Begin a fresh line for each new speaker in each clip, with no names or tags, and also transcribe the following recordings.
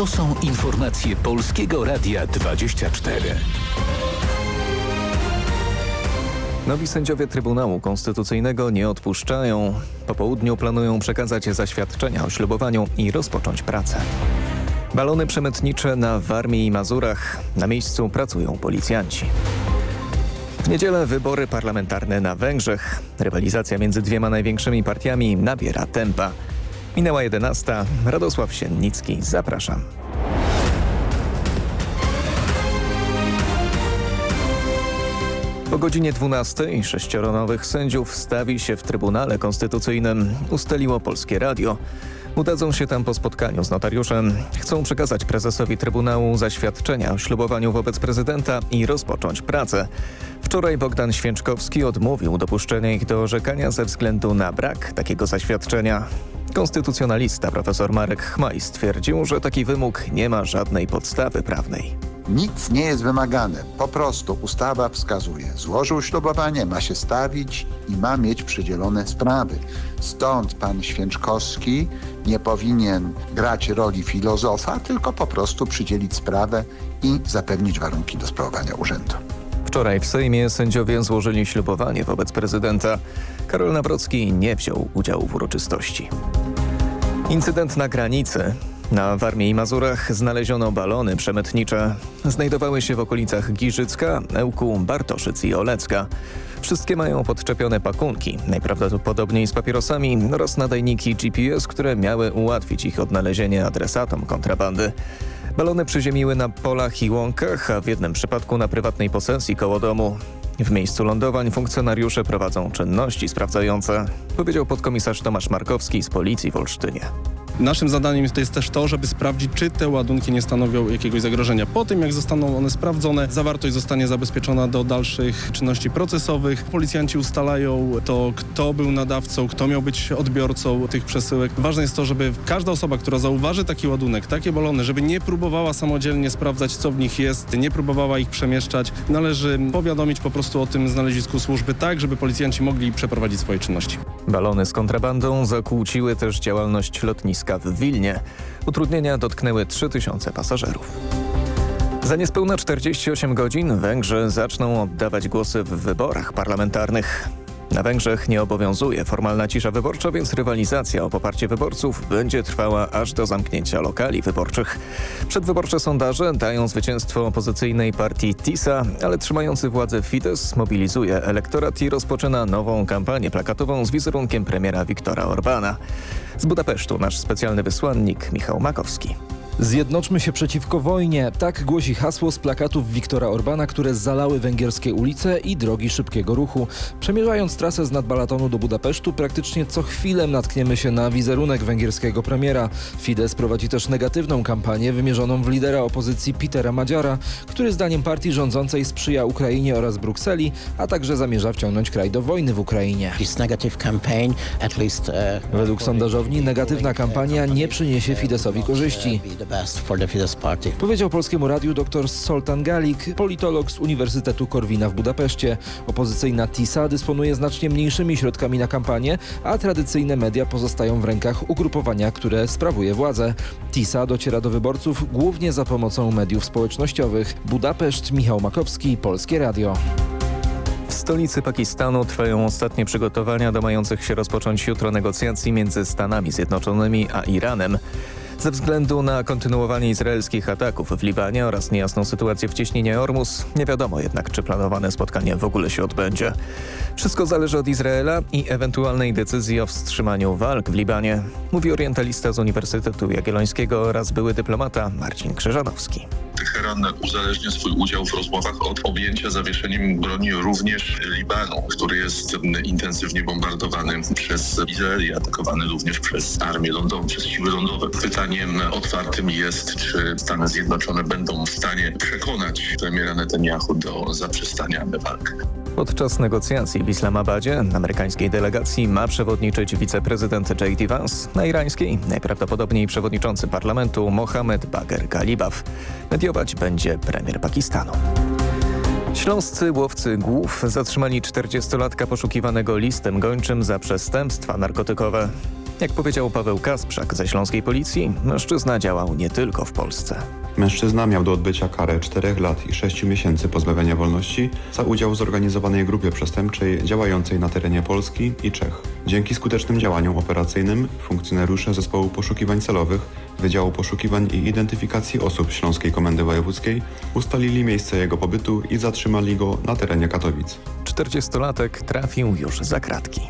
To są informacje Polskiego Radia 24.
Nowi sędziowie Trybunału Konstytucyjnego nie odpuszczają. Po południu planują przekazać zaświadczenia o ślubowaniu i rozpocząć pracę. Balony przemytnicze na Warmii i Mazurach. Na miejscu pracują policjanci. W niedzielę wybory parlamentarne na Węgrzech. Rywalizacja między dwiema największymi partiami nabiera tempa. Minęła 11. Radosław Siennicki. Zapraszam. Po godzinie 12 sześcioro nowych sędziów stawi się w Trybunale Konstytucyjnym, ustaliło Polskie Radio. Udadzą się tam po spotkaniu z notariuszem. Chcą przekazać prezesowi Trybunału zaświadczenia o ślubowaniu wobec prezydenta i rozpocząć pracę. Wczoraj Bogdan Święczkowski odmówił dopuszczenia ich do orzekania ze względu na brak takiego zaświadczenia. Konstytucjonalista profesor Marek Chmaj stwierdził, że taki wymóg nie ma żadnej podstawy prawnej.
Nic nie jest wymagane. Po prostu ustawa wskazuje. Złożył ślubowanie, ma się stawić i ma mieć przydzielone sprawy. Stąd pan Święczkowski nie powinien grać roli filozofa, tylko po prostu przydzielić sprawę i zapewnić warunki do sprawowania urzędu.
Wczoraj w Sejmie sędziowie złożyli ślubowanie wobec prezydenta. Karol Nawrocki nie wziął udziału w uroczystości. Incydent na granicy. Na Warmii i Mazurach znaleziono balony przemytnicze. Znajdowały się w okolicach Giżycka, Ełku, Bartoszyc i Olecka. Wszystkie mają podczepione pakunki, najprawdopodobniej z papierosami oraz nadajniki GPS, które miały ułatwić ich odnalezienie adresatom kontrabandy. Balony przyziemiły na polach i łąkach, a w jednym przypadku na prywatnej posesji koło domu. W miejscu lądowań funkcjonariusze prowadzą czynności sprawdzające, powiedział podkomisarz Tomasz Markowski z Policji w Olsztynie.
Naszym zadaniem jest też to, żeby sprawdzić, czy te ładunki nie stanowią jakiegoś zagrożenia. Po tym, jak zostaną one sprawdzone, zawartość zostanie zabezpieczona do dalszych czynności procesowych. Policjanci ustalają to, kto był nadawcą, kto miał być odbiorcą tych przesyłek. Ważne jest to, żeby każda osoba, która zauważy taki ładunek, takie balony, żeby nie próbowała samodzielnie sprawdzać, co w nich jest, nie próbowała ich przemieszczać. Należy powiadomić po prostu o tym znalezisku służby tak, żeby policjanci mogli przeprowadzić swoje czynności.
Balony z kontrabandą zakłóciły też działalność lotniska w Wilnie. Utrudnienia dotknęły 3000 pasażerów. Za niespełna 48 godzin Węgrzy zaczną oddawać głosy w wyborach parlamentarnych. Na Węgrzech nie obowiązuje formalna cisza wyborcza, więc rywalizacja o poparcie wyborców będzie trwała aż do zamknięcia lokali wyborczych. Przedwyborcze sondaże dają zwycięstwo opozycyjnej partii TISA, ale trzymający władzę Fidesz mobilizuje elektorat i rozpoczyna nową kampanię plakatową z wizerunkiem premiera Viktora Orbana. Z Budapesztu nasz specjalny wysłannik Michał Makowski.
Zjednoczmy się przeciwko wojnie. Tak głosi hasło z plakatów Viktora Orbana, które zalały węgierskie ulice i drogi szybkiego ruchu. Przemierzając trasę z Nadbalatonu do Budapesztu, praktycznie co chwilę natkniemy się na wizerunek węgierskiego premiera. Fidesz prowadzi też negatywną kampanię wymierzoną w lidera opozycji Petera Madziara, który zdaniem partii rządzącej sprzyja Ukrainie oraz Brukseli, a także zamierza wciągnąć kraj do wojny w Ukrainie. Według sondażowni negatywna kampania nie przyniesie Fideszowi korzyści. Powiedział Polskiemu Radiu dr Soltan Galik, politolog z Uniwersytetu Korwina w Budapeszcie. Opozycyjna TISA dysponuje znacznie mniejszymi środkami na kampanię, a tradycyjne media pozostają w rękach ugrupowania, które sprawuje władzę. TISA dociera do wyborców głównie za pomocą mediów społecznościowych. Budapeszt, Michał Makowski, Polskie Radio.
W stolicy Pakistanu trwają ostatnie przygotowania do mających się rozpocząć jutro negocjacji między Stanami Zjednoczonymi a Iranem. Ze względu na kontynuowanie izraelskich ataków w Libanie oraz niejasną sytuację w cieśninie Ormus, nie wiadomo jednak, czy planowane spotkanie w ogóle się odbędzie. Wszystko zależy od Izraela i ewentualnej decyzji o wstrzymaniu walk w Libanie, mówi orientalista z Uniwersytetu Jagiellońskiego oraz były dyplomata Marcin Krzyżanowski.
Teheran uzależnia swój udział w rozmowach od objęcia zawieszeniem broni również Libanu, który jest intensywnie bombardowany przez Izrael i atakowany również przez armię lądową, przez siły lądowe. Pytaniem otwartym jest, czy Stany Zjednoczone będą w stanie przekonać premiera Netanyahu do zaprzestania walk.
Podczas negocjacji w Islamabadzie amerykańskiej delegacji ma przewodniczyć wiceprezydent J.D. Vance, na irańskiej najprawdopodobniej przewodniczący parlamentu Mohamed Bagher Ghalibaf. Mediować będzie premier Pakistanu. Śląscy łowcy głów zatrzymali 40-latka poszukiwanego listem gończym za przestępstwa narkotykowe. Jak powiedział Paweł Kasprzak ze Śląskiej Policji, mężczyzna działał nie tylko w Polsce.
Mężczyzna miał do odbycia karę 4 lat i 6 miesięcy pozbawienia wolności za udział w zorganizowanej grupie przestępczej działającej na terenie Polski i Czech. Dzięki skutecznym działaniom operacyjnym funkcjonariusze zespołu poszukiwań celowych Wydziału Poszukiwań i Identyfikacji Osób Śląskiej Komendy Wojewódzkiej ustalili miejsce jego pobytu i zatrzymali go na terenie Katowic.
40-latek trafił już za kratki.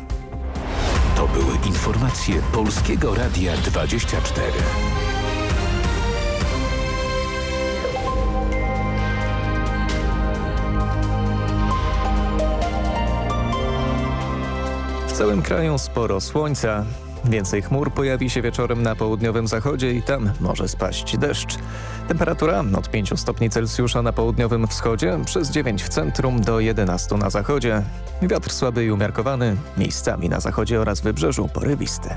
To były informacje Polskiego Radia 24.
W całym kraju sporo słońca. Więcej chmur pojawi się wieczorem na południowym zachodzie i tam może spaść deszcz. Temperatura od 5 stopni Celsjusza na południowym wschodzie, przez 9 w centrum do 11 na zachodzie. Wiatr słaby i umiarkowany, miejscami na zachodzie oraz wybrzeżu porywisty.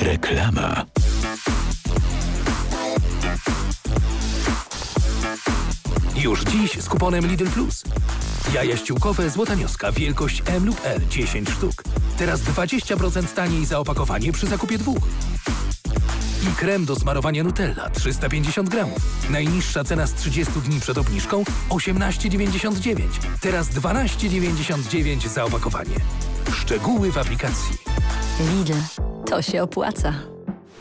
Reklama. Już dziś z kuponem Lidl Plus. Jaja ściółkowe Złota Mioska wielkość M lub L 10 sztuk. Teraz 20% taniej za opakowanie przy zakupie dwóch. I krem do smarowania Nutella 350 gramów. Najniższa cena z 30 dni przed obniżką 18,99. Teraz 12,99 za opakowanie. Szczegóły w aplikacji.
Lidl, to się opłaca.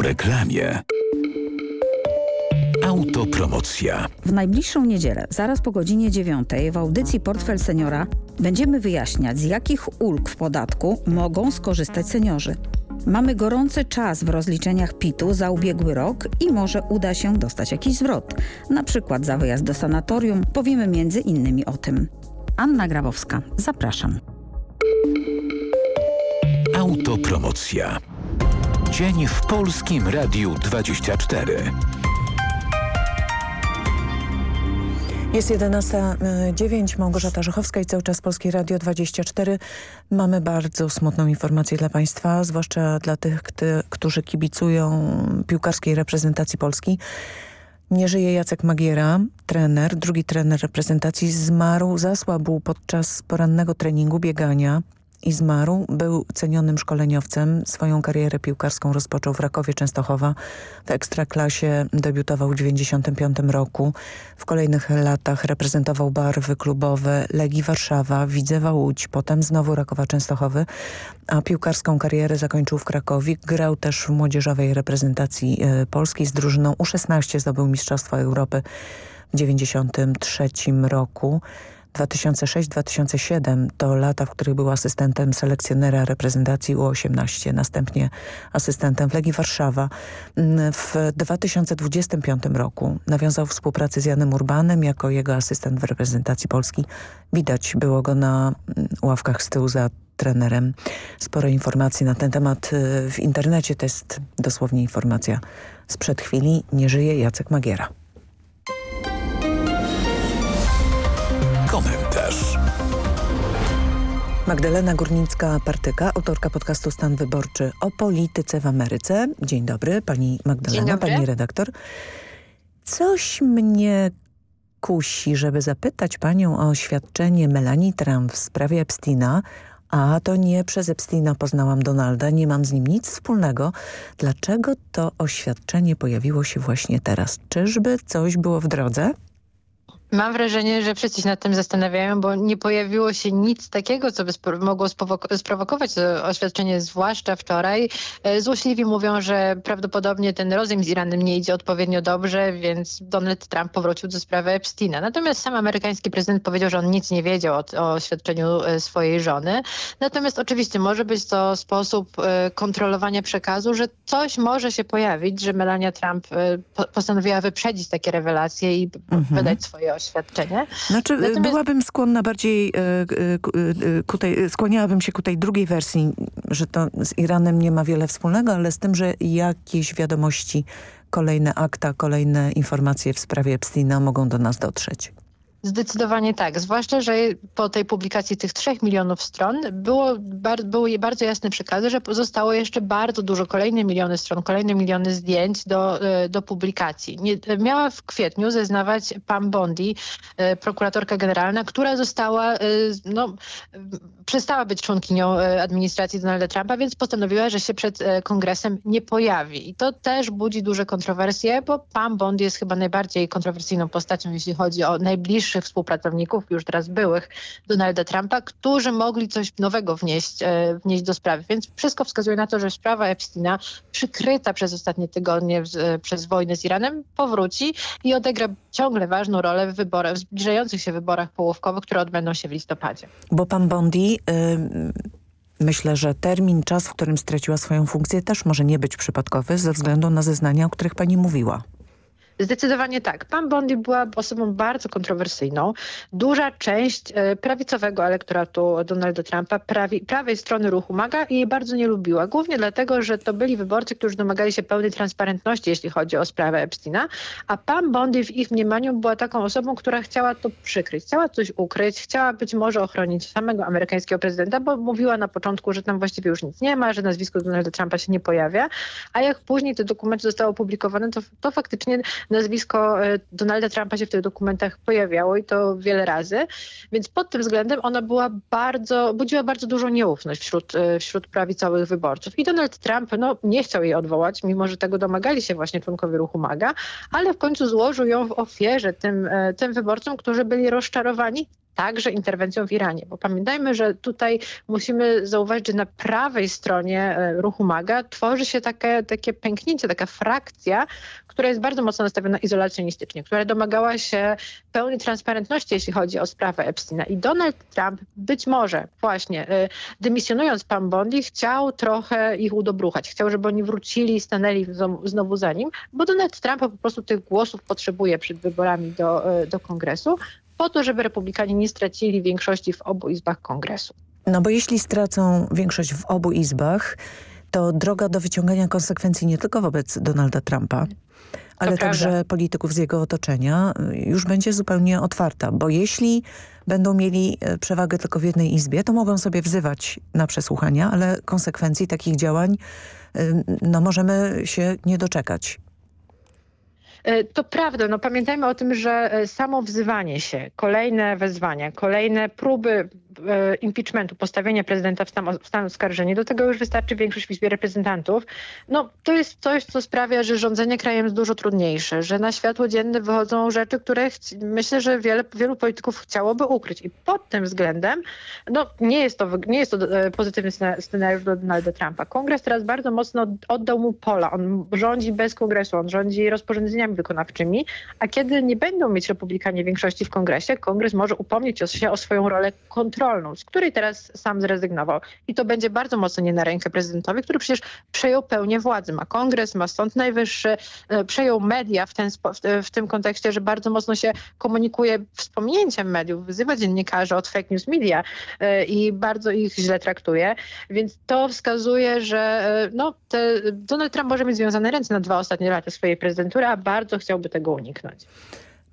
Po reklamie. Autopromocja.
W najbliższą niedzielę, zaraz po godzinie 9 w audycji Portfel Seniora będziemy wyjaśniać, z jakich ulg w podatku mogą skorzystać seniorzy. Mamy gorący czas w rozliczeniach PIT-u za ubiegły rok i może uda się dostać jakiś zwrot. Na przykład za wyjazd do sanatorium powiemy między innymi o tym. Anna Grabowska, zapraszam.
Autopromocja. Dzień w Polskim Radiu 24.
Jest 11.09, Małgorzata Żuchowska i cały czas Polskie Radio 24. Mamy bardzo smutną informację dla Państwa, zwłaszcza dla tych, którzy kibicują piłkarskiej reprezentacji Polski. Nie żyje Jacek Magiera, trener, drugi trener reprezentacji zmarł, zasłabł podczas porannego treningu biegania i zmarł. Był cenionym szkoleniowcem. Swoją karierę piłkarską rozpoczął w Rakowie Częstochowa. W Ekstraklasie debiutował w 1995 roku. W kolejnych latach reprezentował barwy klubowe Legii Warszawa, Widzewa Łódź, potem znowu Rakowa Częstochowy, a piłkarską karierę zakończył w Krakowie. Grał też w młodzieżowej reprezentacji y, polskiej z drużyną U16. Zdobył Mistrzostwo Europy w 1993 roku. 2006-2007 to lata, w których był asystentem selekcjonera reprezentacji U18, następnie asystentem w Legii Warszawa. W 2025 roku nawiązał współpracę z Janem Urbanem jako jego asystent w reprezentacji Polski. Widać było go na ławkach z tyłu za trenerem. Sporo informacji na ten temat w internecie. To jest dosłownie informacja sprzed chwili. Nie żyje Jacek Magiera. Magdalena Górnicka-Partyka, autorka podcastu Stan Wyborczy o polityce w Ameryce. Dzień dobry, pani Magdalena, pani redaktor. Coś mnie kusi, żeby zapytać panią o oświadczenie Melanie Trump w sprawie Epsteina, a to nie przez Epsteina poznałam Donalda, nie mam z nim nic wspólnego. Dlaczego to oświadczenie pojawiło się właśnie teraz? Czyżby coś było w drodze?
Mam wrażenie, że wszyscy się nad tym zastanawiają, bo nie pojawiło się nic takiego, co by mogło sprowokować to oświadczenie, zwłaszcza wczoraj. E, złośliwi mówią, że prawdopodobnie ten rozejm z Iranem nie idzie odpowiednio dobrze, więc Donald Trump powrócił do sprawy Epsteina. Natomiast sam amerykański prezydent powiedział, że on nic nie wiedział o, o oświadczeniu e, swojej żony. Natomiast oczywiście może być to sposób e, kontrolowania przekazu, że coś może się pojawić, że Melania Trump postanowiła wyprzedzić takie rewelacje i mhm. wydać swoje oświadczenie.
Znaczy, Natomiast... byłabym skłonna bardziej, e, e, ku tej, skłaniałabym się ku tej drugiej wersji, że to z Iranem nie ma wiele wspólnego, ale z tym, że jakieś wiadomości, kolejne akta, kolejne informacje w sprawie Epsteina mogą do nas dotrzeć.
Zdecydowanie tak, zwłaszcza, że po tej publikacji tych trzech milionów stron było, bar, były bardzo jasne przekazy, że pozostało jeszcze bardzo dużo, kolejne miliony stron, kolejne miliony zdjęć do, e, do publikacji. Nie, miała w kwietniu zeznawać Pam Bondi, e, prokuratorka generalna, która została, e, no, przestała być członkinią administracji Donalda Trumpa, więc postanowiła, że się przed kongresem nie pojawi. I to też budzi duże kontrowersje, bo Pam Bondi jest chyba najbardziej kontrowersyjną postacią, jeśli chodzi o najbliższe najbliższych współpracowników, już teraz byłych, Donalda Trumpa, którzy mogli coś nowego wnieść, e, wnieść do sprawy. Więc wszystko wskazuje na to, że sprawa Epsteina, przykryta przez ostatnie tygodnie w, e, przez wojnę z Iranem, powróci i odegra ciągle ważną rolę w wyborach, w zbliżających się wyborach połówkowych, które odbędą się w listopadzie.
Bo pan Bondi... Myślę, że termin, czas, w którym straciła swoją funkcję też może nie być przypadkowy ze względu na zeznania, o których pani mówiła.
Zdecydowanie tak. Pan Bondi była osobą bardzo kontrowersyjną. Duża część e, prawicowego elektoratu Donalda Trumpa, prawi, prawej strony ruchu MAGA jej bardzo nie lubiła. Głównie dlatego, że to byli wyborcy, którzy domagali się pełnej transparentności, jeśli chodzi o sprawę Epsteina, a pan Bondi w ich mniemaniu była taką osobą, która chciała to przykryć, chciała coś ukryć, chciała być może ochronić samego amerykańskiego prezydenta, bo mówiła na początku, że tam właściwie już nic nie ma, że nazwisko Donalda Trumpa się nie pojawia, a jak później te dokumenty zostały opublikowane, to, to faktycznie nazwisko e, Donalda Trumpa się w tych dokumentach pojawiało i to wiele razy, więc pod tym względem ona była bardzo, budziła bardzo dużą nieufność wśród, e, wśród prawicowych wyborców. I Donald Trump no, nie chciał jej odwołać, mimo że tego domagali się właśnie członkowie ruchu MAGA, ale w końcu złożył ją w ofierze tym, e, tym wyborcom, którzy byli rozczarowani także interwencją w Iranie. Bo pamiętajmy, że tutaj musimy zauważyć, że na prawej stronie ruchu MAGA tworzy się takie, takie pęknięcie, taka frakcja, która jest bardzo mocno nastawiona izolacjonistycznie, która domagała się pełnej transparentności, jeśli chodzi o sprawę Epsteina. I Donald Trump być może właśnie y, dymisjonując pan Bondi chciał trochę ich udobruchać. Chciał, żeby oni wrócili i stanęli znowu za nim, bo Donald Trump po prostu tych głosów potrzebuje przed wyborami do, y, do kongresu po to, żeby republikanie nie stracili większości w obu izbach kongresu.
No bo jeśli stracą większość w obu izbach, to droga do wyciągania konsekwencji nie tylko wobec Donalda Trumpa, ale także polityków z jego otoczenia y, już będzie zupełnie otwarta, bo jeśli będą mieli y, przewagę tylko w jednej izbie, to mogą sobie wzywać na przesłuchania, ale konsekwencji takich działań y, no, możemy się nie doczekać.
E, to prawda, no pamiętajmy o tym, że e, samo wzywanie się, kolejne wezwania, kolejne próby impeachmentu, postawienia prezydenta w stan, w stan oskarżenia, do tego już wystarczy większość w Izbie Reprezentantów. No to jest coś, co sprawia, że rządzenie krajem jest dużo trudniejsze, że na światło dzienne wychodzą rzeczy, które myślę, że wiele, wielu polityków chciałoby ukryć. I pod tym względem no, nie, jest to, nie jest to pozytywny scenariusz do Donalda Trumpa. Kongres teraz bardzo mocno oddał mu pola. On rządzi bez kongresu, on rządzi rozporządzeniami wykonawczymi, a kiedy nie będą mieć republikanie większości w kongresie, kongres może upomnieć się o swoją rolę kontrolną, z której teraz sam zrezygnował. I to będzie bardzo mocno nie na rękę prezydentowi, który przecież przejął pełnię władzy. Ma kongres, ma sąd najwyższy, e, przejął media w, ten, w tym kontekście, że bardzo mocno się komunikuje wspomnieniem mediów, wyzywa dziennikarzy od fake news media e, i bardzo ich źle traktuje. Więc to wskazuje, że e, no, te, Donald Trump może mieć związane ręce na dwa ostatnie lata swojej prezydentury, a bardzo chciałby tego uniknąć.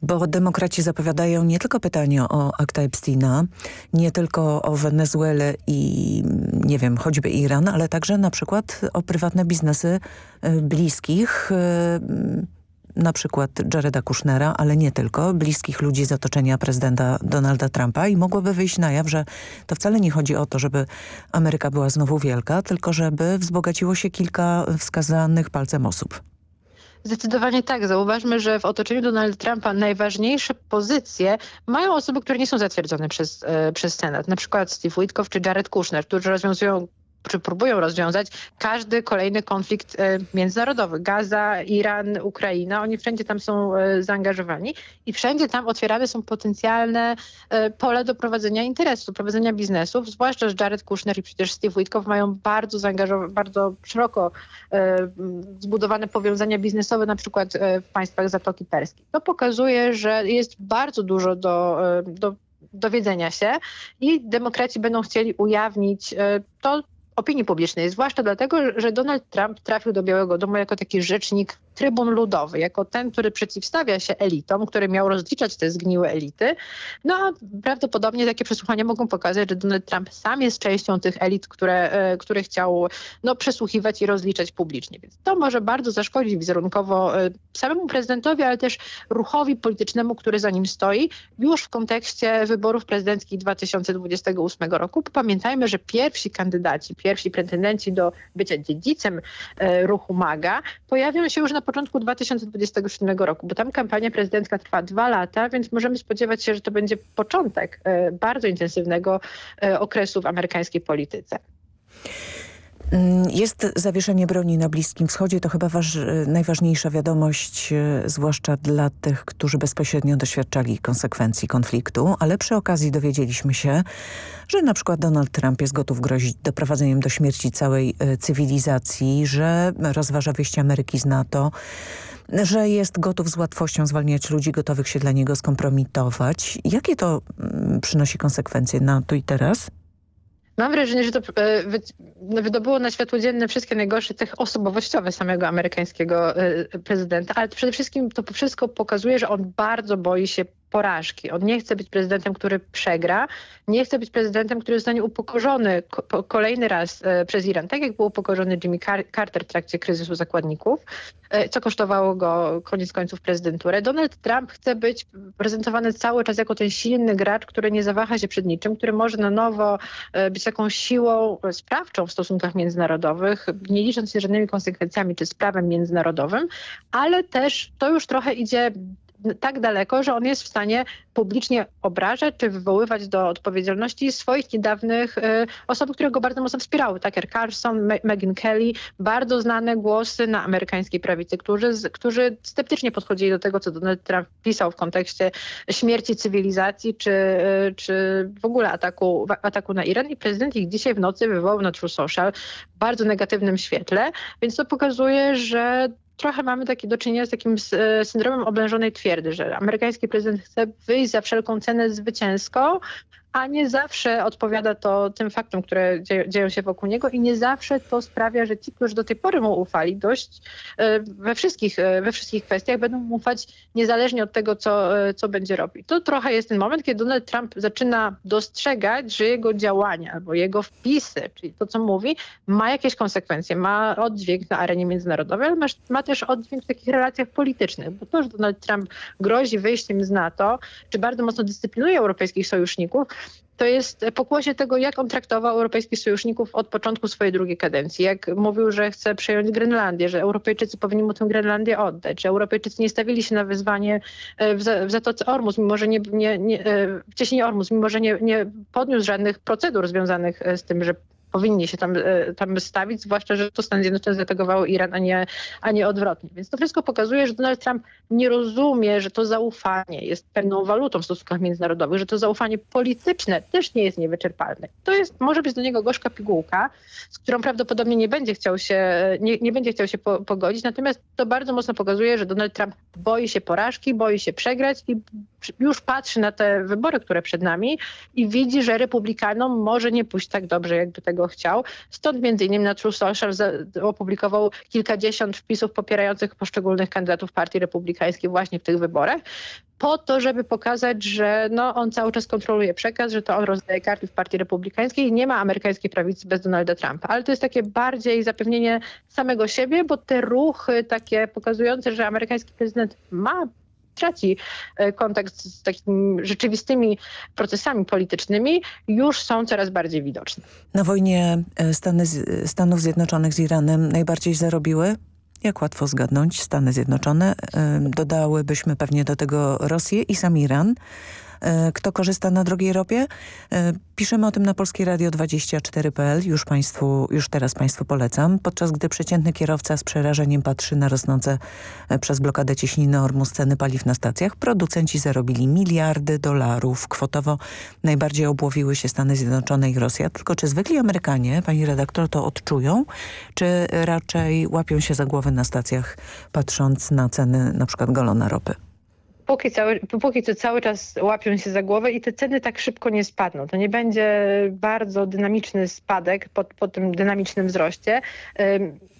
Bo demokraci zapowiadają nie tylko pytanie o akta Epsteina, nie tylko o Wenezuelę i nie wiem, choćby Iran, ale także na przykład o prywatne biznesy y, bliskich y, na przykład Jareda Kushnera, ale nie tylko, bliskich ludzi z otoczenia prezydenta Donalda Trumpa i mogłoby wyjść na jaw, że to wcale nie chodzi o to, żeby Ameryka była znowu wielka, tylko żeby wzbogaciło się kilka wskazanych palcem osób.
Zdecydowanie tak. Zauważmy, że w otoczeniu Donalda Trumpa najważniejsze pozycje mają osoby, które nie są zatwierdzone przez, e, przez Senat. Na przykład Steve Witkow czy Jared Kushner, którzy rozwiązują czy próbują rozwiązać każdy kolejny konflikt e, międzynarodowy. Gaza, Iran, Ukraina, oni wszędzie tam są e, zaangażowani i wszędzie tam otwierane są potencjalne e, pole do prowadzenia interesu, do prowadzenia biznesów, zwłaszcza, że Jared Kushner i przecież Steve Witkow mają bardzo zaangażowane, bardzo szeroko zbudowane powiązania biznesowe, na przykład w państwach Zatoki Perskiej. To pokazuje, że jest bardzo dużo do, do dowiedzenia się i demokraci będą chcieli ujawnić to, opinii publicznej, zwłaszcza dlatego, że Donald Trump trafił do Białego Domu jako taki rzecznik trybun ludowy, jako ten, który przeciwstawia się elitom, który miał rozliczać te zgniłe elity. No a prawdopodobnie takie przesłuchania mogą pokazać, że Donald Trump sam jest częścią tych elit, które, e, które chciał no, przesłuchiwać i rozliczać publicznie. Więc to może bardzo zaszkodzić wizerunkowo e, samemu prezydentowi, ale też ruchowi politycznemu, który za nim stoi, już w kontekście wyborów prezydenckich 2028 roku. Pamiętajmy, że pierwsi kandydaci, pierwsi pretendenci do bycia dziedzicem e, ruchu MAGA pojawią się już na początku 2027 roku, bo tam kampania prezydencka trwa dwa lata, więc możemy spodziewać się, że to będzie początek e, bardzo intensywnego e, okresu w amerykańskiej polityce.
Mm, jest zawieszenie broni na Bliskim Wschodzie. To chyba waż, najważniejsza wiadomość, e, zwłaszcza dla tych, którzy bezpośrednio doświadczali konsekwencji konfliktu. Ale przy okazji dowiedzieliśmy się, że na przykład Donald Trump jest gotów grozić doprowadzeniem do śmierci całej e, cywilizacji, że rozważa wyjście Ameryki z NATO, że jest gotów z łatwością zwalniać ludzi gotowych się dla niego skompromitować. Jakie to mm, przynosi konsekwencje na tu i teraz?
Mam wrażenie, że to e, no, wydobyło na światło dzienne wszystkie najgorsze tych osobowościowe samego amerykańskiego e, prezydenta, ale przede wszystkim to wszystko pokazuje, że on bardzo boi się porażki. On nie chce być prezydentem, który przegra, nie chce być prezydentem, który zostanie upokorzony kolejny raz e, przez Iran, tak jak był upokorzony Jimmy Carter w trakcie kryzysu zakładników, e, co kosztowało go koniec końców prezydenturę. Donald Trump chce być prezentowany cały czas jako ten silny gracz, który nie zawaha się przed niczym, który może na nowo e, być taką siłą sprawczą w stosunkach międzynarodowych, nie licząc się żadnymi konsekwencjami czy z prawem międzynarodowym, ale też to już trochę idzie tak daleko, że on jest w stanie publicznie obrażać czy wywoływać do odpowiedzialności swoich niedawnych y, osób, które go bardzo mocno wspierały. Tucker Carlson, Megyn Kelly, bardzo znane głosy na amerykańskiej prawicy, którzy, którzy sceptycznie podchodzili do tego, co Donald Trump pisał w kontekście śmierci cywilizacji czy, y, czy w ogóle ataku, ataku na Iran i prezydent ich dzisiaj w nocy wywołał na True Social w bardzo negatywnym świetle, więc to pokazuje, że trochę mamy takie do czynienia z takim e, syndromem oblężonej twierdzy, że amerykański prezydent chce wyjść za wszelką cenę zwycięsko, a nie zawsze odpowiada to tym faktom, które dzieją się wokół niego i nie zawsze to sprawia, że ci, którzy do tej pory mu ufali dość e, we wszystkich, e, we wszystkich kwestiach będą mu ufać niezależnie od tego, co, e, co będzie robił. To trochę jest ten moment, kiedy Donald Trump zaczyna dostrzegać, że jego działania albo jego wpisy, czyli to, co mówi, ma jakieś konsekwencje, ma oddźwięk na arenie międzynarodowej, ale ma, ma też oddźwięk w takich relacjach politycznych, bo to, że Donald Trump grozi wyjściem z NATO, czy bardzo mocno dyscyplinuje europejskich sojuszników, to jest pokłosie tego, jak on traktował europejskich sojuszników od początku swojej drugiej kadencji. Jak mówił, że chce przejąć Grenlandię, że Europejczycy powinni mu tę Grenlandię oddać, że Europejczycy nie stawili się na wyzwanie e, w, Zatoce Ormus, mimo że nie, nie, nie e, Ormus, mimo że nie, nie podniósł żadnych procedur związanych e, z tym, że powinni się tam, e, tam stawić, zwłaszcza, że to Stany Zjednoczone zaatakowały Iran, a nie, a nie odwrotnie. Więc to wszystko pokazuje, że Donald Trump nie rozumie, że to zaufanie jest pewną walutą w stosunkach międzynarodowych, że to zaufanie polityczne też nie jest niewyczerpalne. To jest, może być do niego gorzka pigułka, z którą prawdopodobnie nie będzie chciał się, nie, nie będzie chciał się po, pogodzić, natomiast to bardzo mocno pokazuje, że Donald Trump boi się porażki, boi się przegrać i już patrzy na te wybory, które przed nami i widzi, że republikanom może nie pójść tak dobrze, jak do tego tego chciał. Stąd między innymi na True Social opublikował kilkadziesiąt wpisów popierających poszczególnych kandydatów partii republikańskiej właśnie w tych wyborach po to, żeby pokazać, że no, on cały czas kontroluje przekaz, że to on rozdaje karty w partii republikańskiej i nie ma amerykańskiej prawicy bez Donalda Trumpa. Ale to jest takie bardziej zapewnienie samego siebie, bo te ruchy takie pokazujące, że amerykański prezydent ma traci e, kontakt z takimi rzeczywistymi procesami politycznymi, już są coraz bardziej widoczne.
Na wojnie e, Stany, Stanów Zjednoczonych z Iranem najbardziej zarobiły jak łatwo zgadnąć, Stany Zjednoczone. Dodałybyśmy pewnie do tego Rosję i sam Iran. E, kto korzysta na drogiej ropie. E, piszemy o tym na Polskie Radio 24.pl. Już, państwu, już teraz Państwu polecam. Podczas gdy przeciętny kierowca z przerażeniem patrzy na rosnące e, przez blokadę cieśniny Ormus ceny paliw na stacjach, producenci zarobili miliardy dolarów. Kwotowo najbardziej obłowiły się Stany Zjednoczone i Rosja. Tylko czy zwykli Amerykanie, pani redaktor, to odczują? Czy raczej łapią się za głowę na stacjach, patrząc na ceny na przykład galona ropy?
Póki, cały, póki co cały czas łapią się za głowę i te ceny tak szybko nie spadną. To nie będzie bardzo dynamiczny spadek po, po tym dynamicznym wzroście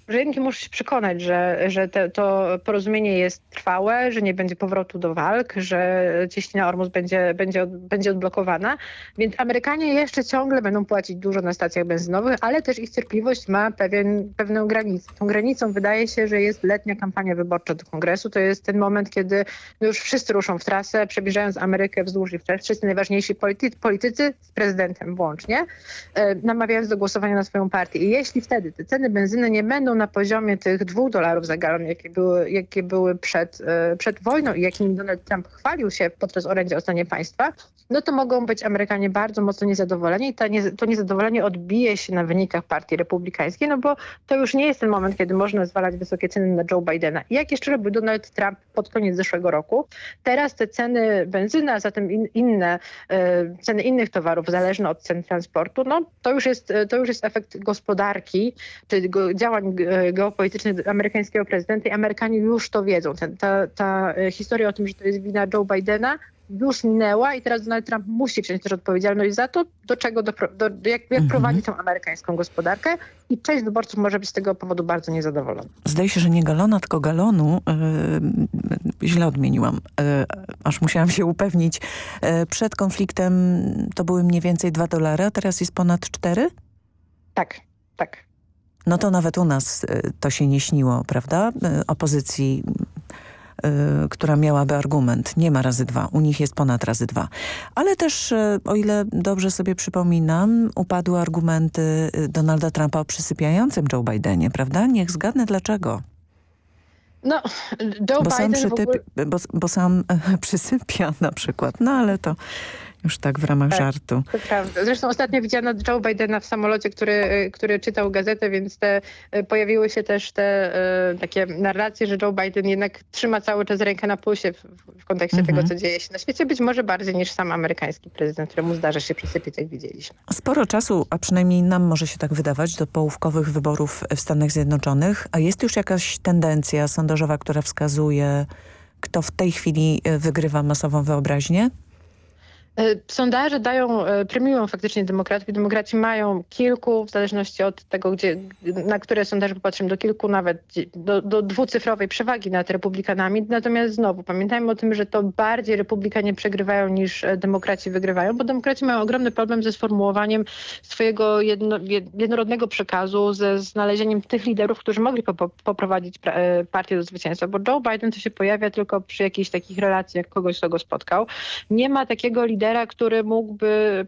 rynki muszą się przekonać, że, że te, to porozumienie jest trwałe, że nie będzie powrotu do walk, że cieśnina Ormus będzie, będzie, będzie odblokowana. Więc Amerykanie jeszcze ciągle będą płacić dużo na stacjach benzynowych, ale też ich cierpliwość ma pewien, pewną granicę. Tą granicą wydaje się, że jest letnia kampania wyborcza do kongresu. To jest ten moment, kiedy już wszyscy ruszą w trasę, przybliżając Amerykę wzdłuż i wszerz. Wszyscy najważniejsi polity, politycy, z prezydentem włącznie, e, namawiając do głosowania na swoją partię. I jeśli wtedy te ceny benzyny nie będą na poziomie tych dwóch dolarów za galon, jakie były, jakie były przed, e, przed wojną i jakimi Donald Trump chwalił się podczas orędzia o stanie państwa, no to mogą być Amerykanie bardzo mocno niezadowoleni i to, nie, to niezadowolenie odbije się na wynikach partii republikańskiej, no bo to już nie jest ten moment, kiedy można zwalać wysokie ceny na Joe Bidena. I jak jeszcze robił Donald Trump pod koniec zeszłego roku, teraz te ceny benzyny, a zatem in, inne e, ceny innych towarów, zależne od cen transportu, no to już jest, to już jest efekt gospodarki, czy działań e, geopolitycznych amerykańskiego prezydenta i Amerykanie już to wiedzą. Ta, ta, ta e, historia o tym, że to jest wina Joe Bidena, już minęła i teraz Donald Trump musi wziąć też odpowiedzialność za to, do czego, do, do, jak, jak mhm. prowadzi tą amerykańską gospodarkę i część wyborców może być z tego powodu bardzo niezadowolona.
Zdaje się, że nie galona, tylko galonu. Yy, źle odmieniłam. Yy, aż musiałam się upewnić. Yy, przed konfliktem to były mniej więcej 2 dolary, a teraz jest ponad 4?
Tak, tak.
No to nawet u nas to się nie śniło, prawda? Opozycji która miałaby argument. Nie ma razy dwa, u nich jest ponad razy dwa. Ale też, y, o ile dobrze sobie przypominam, upadły argumenty y, Donalda Trumpa o przysypiającym Joe Bidenie, prawda? Niech zgadnę dlaczego.
No, Joe
bo
Biden
sam,
ogóle...
bo, bo sam przysypia na przykład, no ale to już tak w ramach
tak,
żartu.
To prawda. Zresztą ostatnio widziano Joe Bidena w samolocie, który, który czytał gazetę, więc te, e, pojawiły się też te e, takie narracje, że Joe Biden jednak trzyma cały czas rękę na pulsie w, w kontekście mhm. tego, co dzieje się na świecie. Być może bardziej niż sam amerykański prezydent, któremu zdarza się przysypić, jak widzieliśmy.
Sporo czasu, a przynajmniej nam może się tak wydawać, do połówkowych wyborów w Stanach Zjednoczonych. A jest już jakaś tendencja sondażowa, która wskazuje, kto w tej chwili e, wygrywa masową wyobraźnię?
E, sondaże dają, e, premiują faktycznie demokratów demokraci mają kilku, w zależności od tego, gdzie, na które sondaże popatrzymy, do kilku nawet, do, do dwucyfrowej przewagi nad republikanami. Natomiast znowu pamiętajmy o tym, że to bardziej republikanie przegrywają niż e, demokraci wygrywają, bo demokraci mają ogromny problem ze sformułowaniem swojego jedno, jednorodnego przekazu, ze znalezieniem tych liderów, którzy mogli poprowadzić partię do zwycięstwa, bo Joe Biden to się pojawia tylko przy jakichś takich relacjach kogoś, kto go spotkał. Nie ma takiego lidera, lidera, który mógłby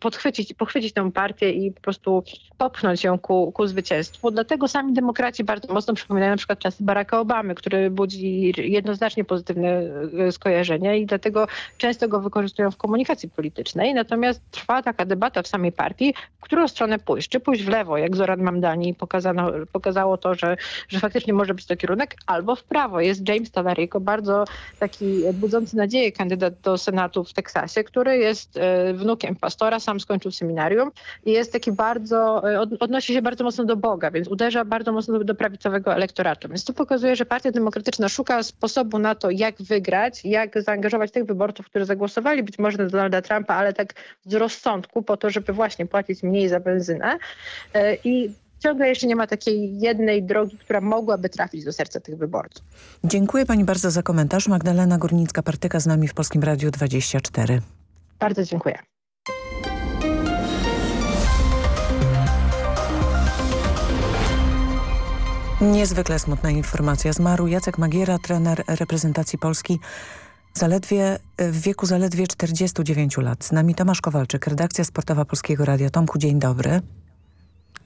podchwycić, pochwycić tę partię i po prostu popchnąć ją ku, ku zwycięstwu. Dlatego sami demokraci bardzo mocno przypominają na przykład czasy Baracka Obamy, który budzi jednoznacznie pozytywne e, skojarzenia i dlatego często go wykorzystują w komunikacji politycznej. Natomiast trwa taka debata w samej partii, w którą stronę pójść. Czy pójść w lewo, jak Zoran Mamdani pokazano, pokazało to, że, że faktycznie może być to kierunek, albo w prawo. Jest James Talarico, bardzo taki budzący nadzieję kandydat do Senatu w Teksasie, który jest e, wnukiem pastora doktora, sam skończył seminarium i jest taki bardzo, odnosi się bardzo mocno do Boga, więc uderza bardzo mocno do prawicowego elektoratu. Więc to pokazuje, że Partia Demokratyczna szuka sposobu na to, jak wygrać, jak zaangażować tych wyborców, którzy zagłosowali być może na Donalda Trumpa, ale tak z rozsądku po to, żeby właśnie płacić mniej za benzynę. I ciągle jeszcze nie ma takiej jednej drogi, która mogłaby trafić do serca tych wyborców.
Dziękuję pani bardzo za komentarz. Magdalena Górnicka-Partyka z nami w Polskim Radiu 24.
Bardzo dziękuję.
Niezwykle smutna informacja. Zmarł Jacek Magiera, trener reprezentacji Polski zaledwie w wieku zaledwie 49 lat. Z nami Tomasz Kowalczyk, redakcja sportowa Polskiego Radia. Tomku, dzień dobry.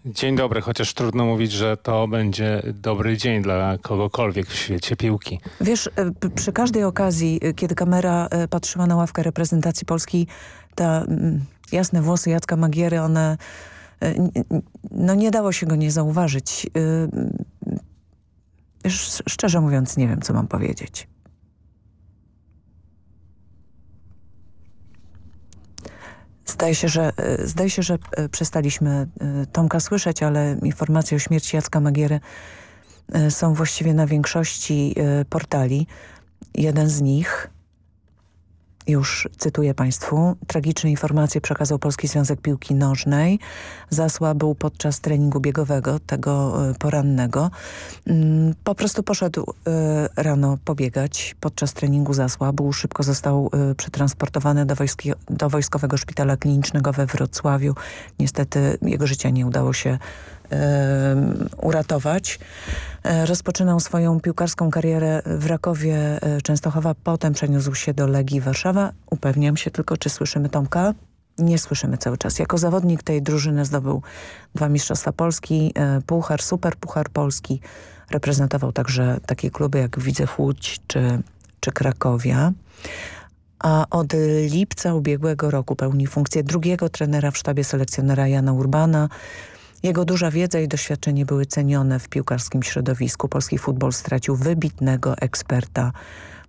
Dzień dobry, chociaż trudno mówić, że to będzie dobry dzień dla kogokolwiek w świecie piłki.
Wiesz, e, przy każdej okazji, e, kiedy kamera e, patrzyła na ławkę reprezentacji Polski, te mm, jasne włosy Jacka Magiery, one... No nie dało się go nie zauważyć. Szczerze mówiąc, nie wiem, co mam powiedzieć. Zdaje się, że, e, zdaje się, że e, przestaliśmy e, Tomka słyszeć, ale informacje o śmierci Jacka Magiery są właściwie na większości portali. Jeden z nich już cytuję Państwu, tragiczne informacje przekazał Polski Związek Piłki Nożnej. Zasłabł podczas treningu biegowego, tego e, porannego. Mm, po prostu poszedł e, rano pobiegać. Podczas treningu zasłabł. Szybko został e, przetransportowany do, wojski, do Wojskowego Szpitala Klinicznego we Wrocławiu. Niestety jego życia nie udało się uratować. E, rozpoczynał swoją piłkarską karierę w Rakowie e, Częstochowa, potem przeniósł się do Legii Warszawa. Upewniam się tylko, czy słyszymy Tomka? Nie słyszymy cały czas. Jako zawodnik tej drużyny zdobył dwa Mistrzostwa Polski, e, Puchar, Super Puchar Polski. Reprezentował także takie kluby jak Widzę Łódź czy, czy Krakowia a od lipca ubiegłego roku pełni funkcję drugiego trenera w sztabie selekcjonera Jana Urbana. Jego duża wiedza i doświadczenie były cenione w piłkarskim środowisku. Polski futbol stracił wybitnego eksperta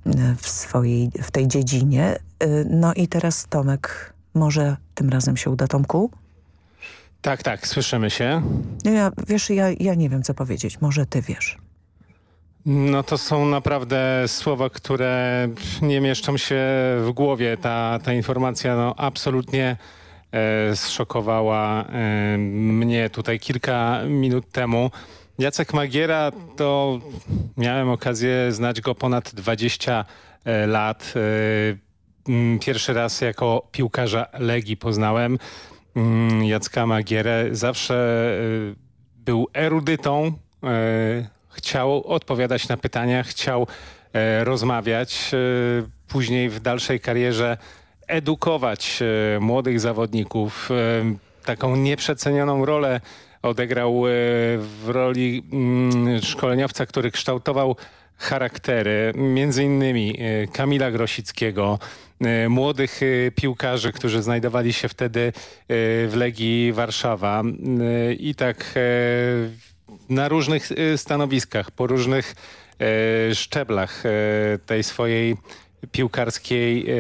e, w, swojej, w tej dziedzinie. E, no i teraz Tomek, może tym razem się uda Tomku?
Tak, tak, słyszymy się.
No ja, wiesz, ja, ja nie wiem co powiedzieć, może ty wiesz.
No to są naprawdę słowa, które nie mieszczą się w głowie. Ta, ta informacja no, absolutnie zszokowała e, mnie tutaj kilka minut temu. Jacek Magiera to miałem okazję znać go ponad 20 e, lat. Pierwszy raz jako piłkarza Legii poznałem Jacka Magierę. Zawsze był erudytą, chciał odpowiadać na pytania, chciał rozmawiać. Później w dalszej karierze edukować e, młodych zawodników. E, taką nieprzecenioną rolę odegrał e, w roli mm, szkoleniowca, który kształtował charaktery, między innymi Kamila Grosickiego, młodych piłkarzy, którzy znajdowali się wtedy w Legii Warszawa i tak na różnych stanowiskach, po różnych szczeblach tej swojej piłkarskiej e,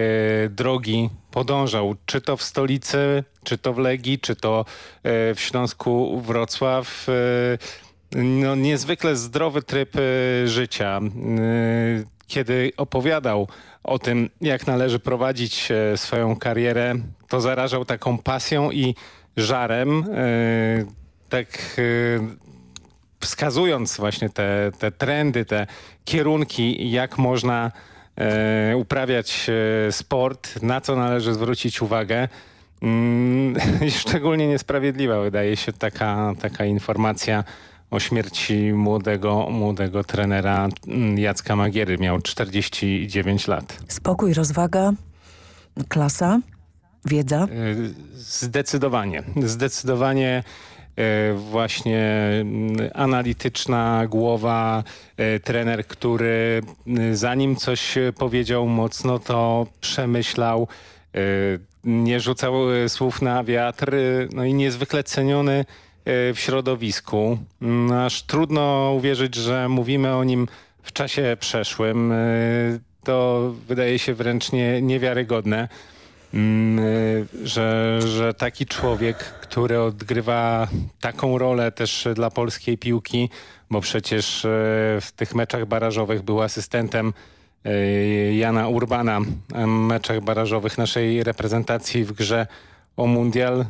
drogi podążał, czy to w stolicy, czy to w Legii, czy to e, w Śląsku Wrocław. E, no, niezwykle zdrowy tryb życia. Kiedy opowiadał o tym, jak należy prowadzić swoją karierę, to zarażał taką pasją i żarem, tak wskazując właśnie te, te trendy, te kierunki, jak można uprawiać e, sport, na co należy zwrócić uwagę. Mm, szczególnie niesprawiedliwa wydaje się taka, taka informacja o śmierci młodego, młodego trenera mm, Jacka Magiery. Miał 49 lat.
Spokój, rozwaga, klasa, wiedza? E,
zdecydowanie. Zdecydowanie E, właśnie mm, analityczna głowa, e, trener, który mm, zanim coś powiedział mocno, to przemyślał, e, nie rzucał słów na wiatr, no i niezwykle ceniony w środowisku. Mm, aż trudno uwierzyć, że mówimy o nim w czasie przeszłym. To wydaje się wręcz nie, niewiarygodne. Mm, że, że taki człowiek, który odgrywa taką rolę też dla polskiej piłki, bo przecież w tych meczach barażowych był asystentem Jana Urbana, meczach barażowych naszej reprezentacji w grze o mundial,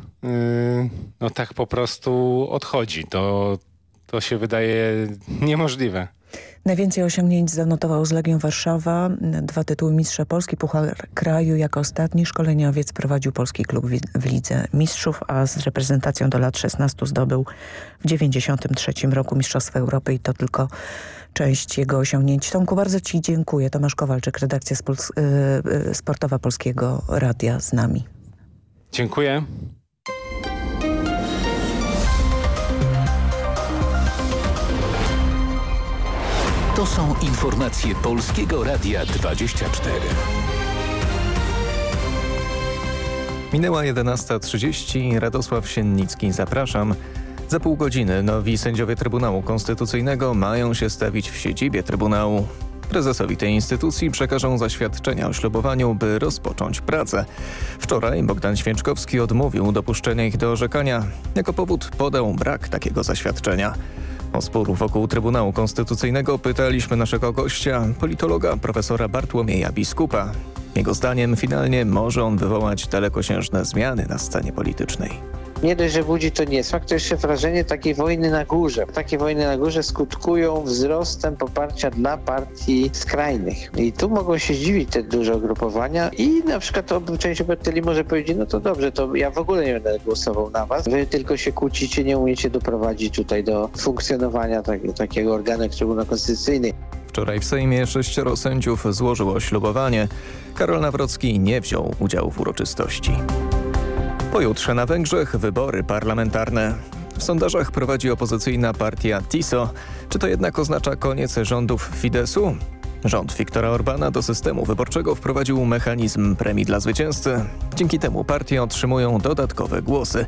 no tak po prostu odchodzi. To, to się wydaje niemożliwe.
Najwięcej osiągnięć zanotował z Legią Warszawa. Dwa tytuły Mistrza Polski, Puchar Kraju jako ostatni. Szkoleniowiec prowadził polski klub w Lidze Mistrzów, a z reprezentacją do lat 16 zdobył w 93 roku Mistrzostwa Europy i to tylko część jego osiągnięć. Tomku, bardzo Ci dziękuję. Tomasz Kowalczyk, redakcja sportowa Polskiego Radia z nami.
Dziękuję.
To są informacje Polskiego Radia 24.
Minęła 11.30. Radosław Siennicki, zapraszam. Za pół godziny nowi sędziowie Trybunału Konstytucyjnego mają się stawić w siedzibie Trybunału. Prezesowi tej instytucji przekażą zaświadczenia o ślubowaniu, by rozpocząć pracę. Wczoraj Bogdan Święczkowski odmówił dopuszczenia ich do orzekania. Jako powód podał brak takiego zaświadczenia. O spór wokół Trybunału Konstytucyjnego pytaliśmy naszego gościa, politologa profesora Bartłomieja Biskupa. Jego zdaniem finalnie może on wywołać dalekosiężne zmiany na scenie politycznej
nie dość, że budzi to niesmak, to jeszcze wrażenie takiej wojny na górze. Takie wojny na górze skutkują wzrostem poparcia dla partii skrajnych. I tu mogą się zdziwić te duże ugrupowania i na przykład część obywateli może powiedzieć, no to dobrze, to ja w ogóle nie będę głosował na was. Wy tylko się kłócicie, nie umiecie doprowadzić tutaj do funkcjonowania tak, takiego organu jak Trybunał Konstytucyjny.
Wczoraj w Sejmie sześcioro sędziów złożyło ślubowanie. Karol Nawrocki nie wziął udziału w uroczystości. Pojutrze na Węgrzech wybory parlamentarne. W sondażach prowadzi opozycyjna partia TISO. Czy to jednak oznacza koniec rządów Fidesu? Rząd Viktora Orbana do systemu wyborczego wprowadził mechanizm premii dla zwycięzcy. Dzięki temu partie otrzymują dodatkowe głosy.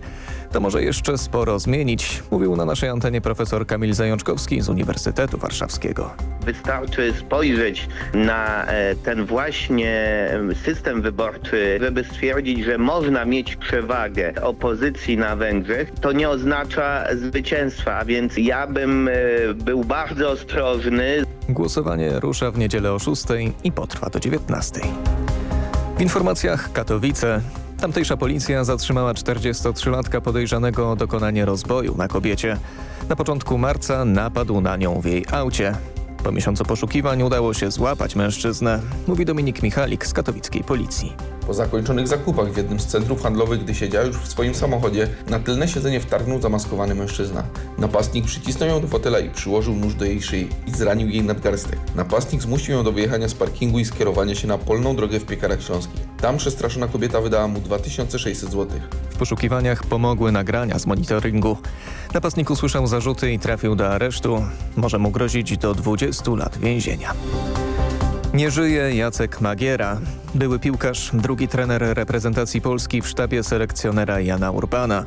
To może jeszcze sporo zmienić, mówił na naszej antenie profesor Kamil Zajączkowski z Uniwersytetu Warszawskiego.
Wystarczy spojrzeć na e, ten właśnie system wyborczy, żeby stwierdzić, że można mieć przewagę opozycji na Węgrzech. To nie oznacza zwycięstwa, więc ja bym e, był bardzo ostrożny.
Głosowanie rusza w niedzielę o 6 i potrwa do 19. W informacjach Katowice. Tamtejsza policja zatrzymała 43-latka podejrzanego o dokonanie rozboju na kobiecie. Na początku marca napadł na nią w jej aucie. Po miesiącu poszukiwań udało się złapać mężczyznę, mówi Dominik Michalik z katowickiej policji.
Po zakończonych zakupach w jednym z centrów handlowych, gdy siedziała już w swoim samochodzie, na tylne siedzenie wtargnął zamaskowany mężczyzna. Napastnik przycisnął ją do fotela i przyłożył nóż do jej szyi i zranił jej nadgarstek. Napastnik zmusił ją do wyjechania z parkingu i skierowania się na polną drogę w Piekarach Śląskich. Tam przestraszona kobieta wydała mu 2600 zł.
W poszukiwaniach pomogły nagrania z monitoringu. Napastnik usłyszał zarzuty i trafił do aresztu. Może mu grozić do 20 lat więzienia. Nie żyje Jacek Magiera. Były piłkarz, drugi trener reprezentacji Polski w sztabie selekcjonera Jana Urbana.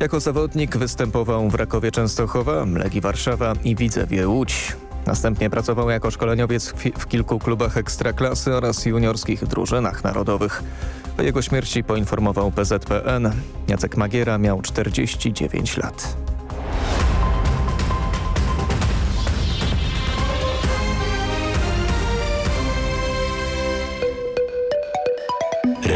Jako zawodnik występował w Rakowie Częstochowa, Legii Warszawa i Widzewie Łódź. Następnie pracował jako szkoleniowiec w kilku klubach ekstraklasy oraz juniorskich drużynach narodowych. O jego śmierci poinformował PZPN. Jacek Magiera miał 49 lat.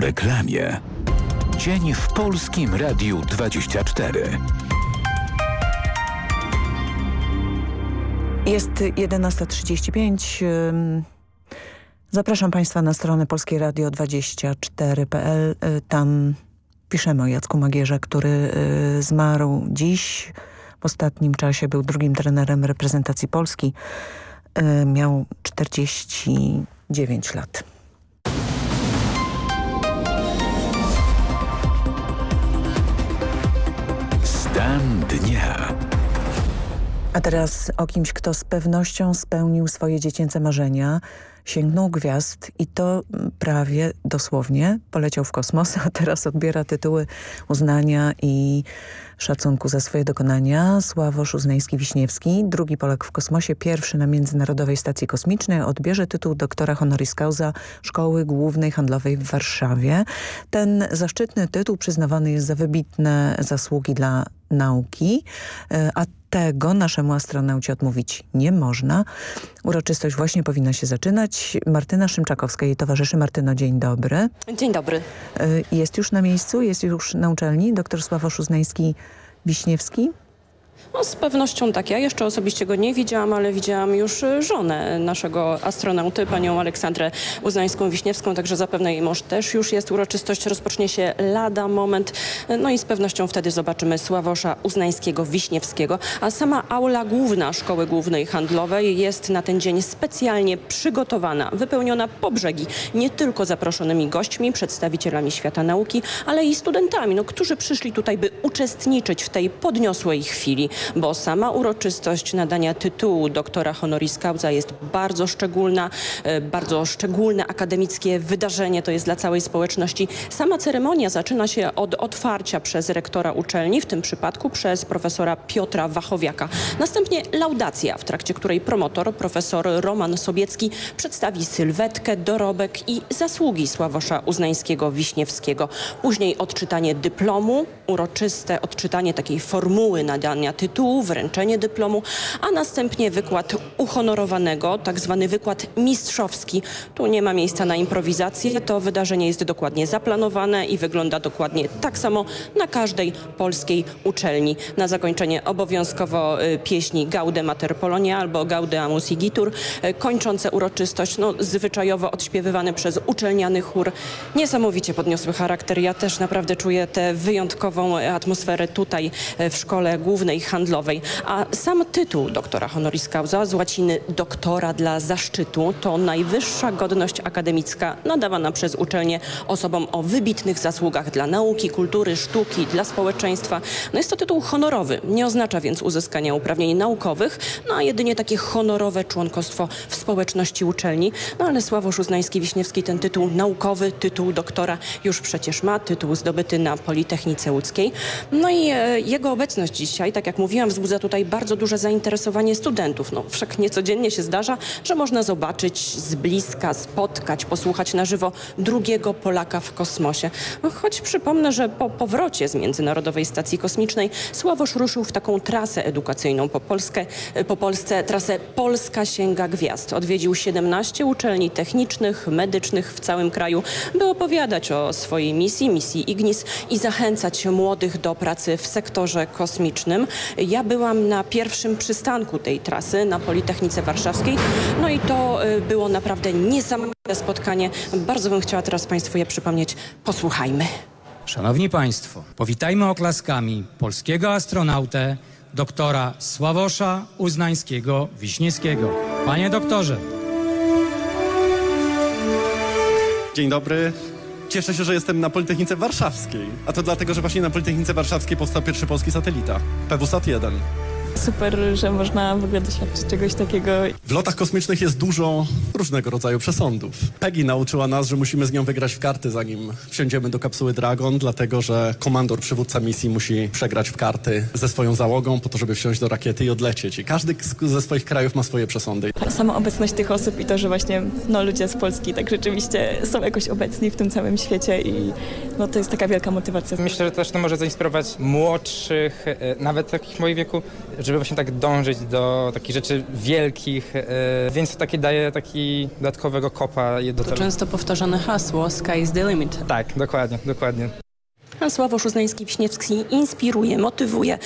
Reklamie. Dzień w Polskim Radiu 24.
Jest 11.35. Ym, Zapraszam Państwa na stronę polskieradio24.pl. Y, Tam piszemy o Jacku Magierze, który y, zmarł dziś. W ostatnim czasie był drugim trenerem reprezentacji Polski. Y, Miał 49 lat.
Stan dnia.
A teraz o kimś, kto z pewnością spełnił swoje dziecięce marzenia, sięgnął gwiazd i to mm, prawie dosłownie poleciał w kosmos, a teraz odbiera tytuły uznania i szacunku za swoje dokonania. Sławosz Uznański-Wiśniewski, drugi Polak w kosmosie, pierwszy na Międzynarodowej Stacji Kosmicznej, odbierze tytuł doktora honoris causa Szkoły Głównej Handlowej w Warszawie. Ten zaszczytny tytuł przyznawany jest za wybitne zasługi dla nauki, e, a tego naszemu astronaucie odmówić nie można. Uroczystość właśnie powinna się zaczynać. Martyna Szymczakowska jej towarzyszy. Martyno, dzień dobry.
Dzień dobry.
Y, Jest już na miejscu, jest już na uczelni dr Sławosz Uznański-Wiśniewski.
No, z pewnością tak. Ja jeszcze osobiście go nie widziałam, ale widziałam już y, żonę naszego astronauty, panią Aleksandrę Uznańską-Wiśniewską, także zapewne jej mąż też już jest. Uroczystość rozpocznie się lada moment. No i z pewnością wtedy zobaczymy Sławosza Uznańskiego-Wiśniewskiego. A sama aula główna Szkoły Głównej Handlowej jest na ten dzień specjalnie przygotowana, wypełniona po brzegi nie tylko zaproszonymi gośćmi, przedstawicielami świata nauki, ale i studentami, no, którzy przyszli tutaj, by uczestniczyć w tej podniosłej chwili, bo sama uroczystość nadania tytułu doktora honoris causa jest bardzo szczególna, e, bardzo szczególne akademickie wydarzenie, to jest dla całej społeczności. Sama ceremonia zaczyna się od otwarcia przez rektora uczelni, w tym przypadku przez profesora Piotra Wachowiaka. Następnie laudacja, w trakcie której promotor, profesor Roman Sobiecki przedstawi sylwetkę, dorobek i zasługi Sławosza Uznańskiego-Wiśniewskiego. Później odczytanie dyplomu, uroczyste odczytanie takiej formuły nadania tytułu, wręczenie dyplomu, a następnie wykład uhonorowanego, tak zwany wykład mistrzowski. Tu nie ma miejsca na improwizację, to wydarzenie jest dokładnie zaplanowane i wygląda dokładnie tak samo na każdej polskiej uczelni. Na zakończenie obowiązkowo y, pieśni Gaude Mater Polonia albo Gaude Amus Igitur, y, kończące uroczystość, no zwyczajowo odśpiewywane przez uczelniany chór. Niesamowicie podniosły charakter. Ja też naprawdę czuję tę wyjątkową atmosferę tutaj y, w Szkole Głównej Handlowej. A sam tytuł doktora honoris causa z łaciny doktora dla zaszczytu to najwyższa godność akademicka nadawana przez uczelnię osobom o wybitnych zasługach dla nauki, kultury, sztuki, dla społeczeństwa. No jest to tytuł honorowy. Nie oznacza więc uzyskania uprawnień naukowych, no a jedynie takie honorowe członkostwo w społeczności uczelni. No ale Sławosz Uznański-Wiśniewski ten tytuł naukowy, tytuł doktora już przecież ma, tytuł zdobyty na Politechnice Łódzkiej. No i e, jego obecność dzisiaj, tak jak mówiłam, wzbudza tutaj bardzo duże zainteresowanie studentów. No wszak niecodziennie się zdarza, że można zobaczyć z bliska, spotkać, posłuchać na żywo drugiego Polaka w kosmosie. No, choć przypomnę, że po powrocie z Międzynarodowej Stacji Kosmicznej Sławosz ruszył w taką trasę edukacyjną po, Polskę, po Polsce, trasę Polska Sięga Gwiazd. Odwiedził 17 uczelni technicznych, medycznych w całym kraju, by opowiadać o swojej misji, misji Ignis i zachęcać młodych do pracy w sektorze kosmicznym. Ja byłam na pierwszym przystanku tej trasy na Politechnice Warszawskiej, no i to y, było naprawdę niesamowite spotkanie. Bardzo bym chciała teraz Państwu je przypomnieć. Posłuchajmy.
Szanowni Państwo, powitajmy oklaskami polskiego astronautę, doktora Sławosza Uznańskiego-Wiśniewskiego. Panie doktorze,
Dzień dobry. Cieszę się, że jestem na Politechnice Warszawskiej. A to dlatego, że właśnie na Politechnice Warszawskiej powstał pierwszy polski satelita. PWSat 1.
Super, że można w ogóle doświadczyć czegoś takiego.
W lotach kosmicznych jest dużo różnego rodzaju przesądów. Peggy nauczyła nas, że musimy z nią wygrać w karty, zanim wsiądziemy do kapsuły Dragon, dlatego że komandor, przywódca misji musi przegrać w karty ze swoją załogą po to, żeby wsiąść do rakiety i odlecieć. I każdy ze swoich krajów ma swoje przesądy.
Sama obecność tych osób i to, że właśnie no, ludzie z Polski tak rzeczywiście są jakoś obecni w tym całym świecie i no, to jest taka wielka motywacja.
Myślę, że też to może zainspirować młodszych, e, nawet takich w moim wieku, żeby właśnie tak dążyć do takich rzeczy wielkich, e, więc to takie daje taki dodatkowego kopa. Do
to często powtarzane hasło Sky is the limit.
Tak, dokładnie, dokładnie.
Sławosz Uznański-Wiśniewski inspiruje, motywuje,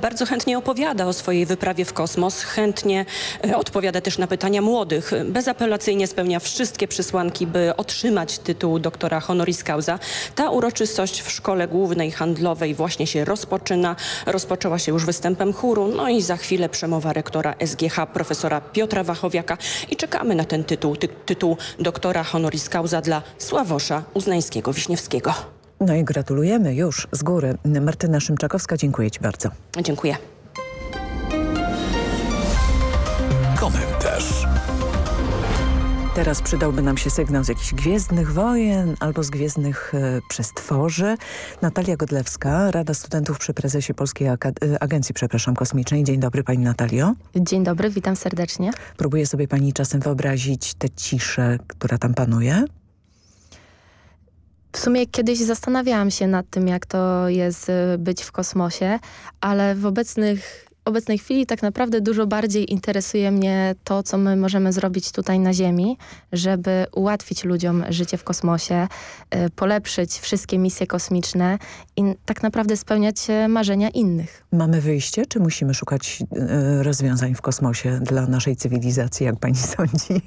bardzo chętnie opowiada o swojej wyprawie w kosmos, chętnie e, odpowiada też na pytania młodych. Bezapelacyjnie spełnia wszystkie przesłanki, by otrzymać tytuł doktora honoris causa. Ta uroczystość w Szkole Głównej Handlowej właśnie się rozpoczyna. Rozpoczęła się już występem chóru, no i za chwilę przemowa rektora SGH profesora Piotra Wachowiaka i czekamy na ten tytuł, ty tytuł doktora honoris causa dla Sławosza Uznańskiego-Wiśniewskiego.
No i gratulujemy już z góry. Martyna Szymczakowska, dziękuję Ci bardzo.
Dziękuję.
Komentarz. Teraz przydałby nam się sygnał z jakichś Gwiezdnych Wojen albo z Gwiezdnych e, Przestworzy. Natalia Godlewska, Rada Studentów przy prezesie Polskiej e, Agencji przepraszam, Kosmicznej. Dzień dobry Pani Natalio.
Dzień dobry, witam serdecznie.
Próbuje sobie Pani czasem wyobrazić tę ciszę, która tam panuje?
W sumie kiedyś zastanawiałam się nad tym, jak to jest y, być w kosmosie, ale w obecnych, obecnej chwili tak naprawdę dużo bardziej interesuje mnie to, co my możemy zrobić tutaj na Ziemi, żeby ułatwić ludziom życie w kosmosie, y, polepszyć wszystkie misje kosmiczne i tak naprawdę spełniać marzenia innych.
Mamy wyjście, czy musimy szukać y, rozwiązań w kosmosie dla naszej cywilizacji, jak pani sądzi?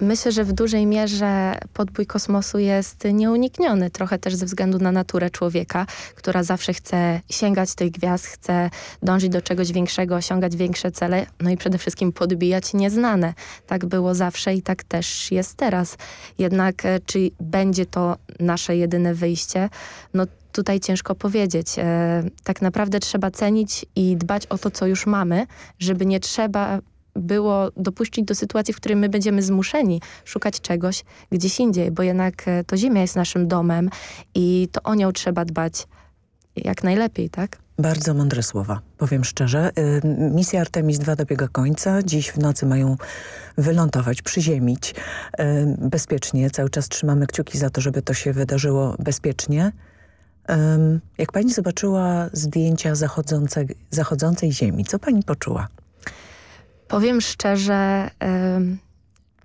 Myślę, że w dużej mierze podbój kosmosu jest nieunikniony, trochę też ze względu na naturę człowieka, która zawsze chce sięgać tych gwiazd, chce dążyć do czegoś większego, osiągać większe cele, no i przede wszystkim podbijać nieznane. Tak było zawsze i tak też jest teraz. Jednak e, czy będzie to nasze jedyne wyjście? No tutaj ciężko powiedzieć. E, tak naprawdę trzeba cenić i dbać o to, co już mamy, żeby nie trzeba było dopuścić do sytuacji, w której my będziemy zmuszeni szukać czegoś gdzieś indziej, bo jednak e, to Ziemia jest naszym domem i to o nią trzeba dbać jak najlepiej, tak?
Bardzo mądre słowa, powiem szczerze. Y, misja Artemis II dobiega końca. Dziś w nocy mają wylądować, przyziemić y, bezpiecznie. Cały czas trzymamy kciuki za to, żeby to się wydarzyło bezpiecznie. Jak pani zobaczyła zdjęcia zachodzące, zachodzącej Ziemi, co pani poczuła?
Powiem szczerze,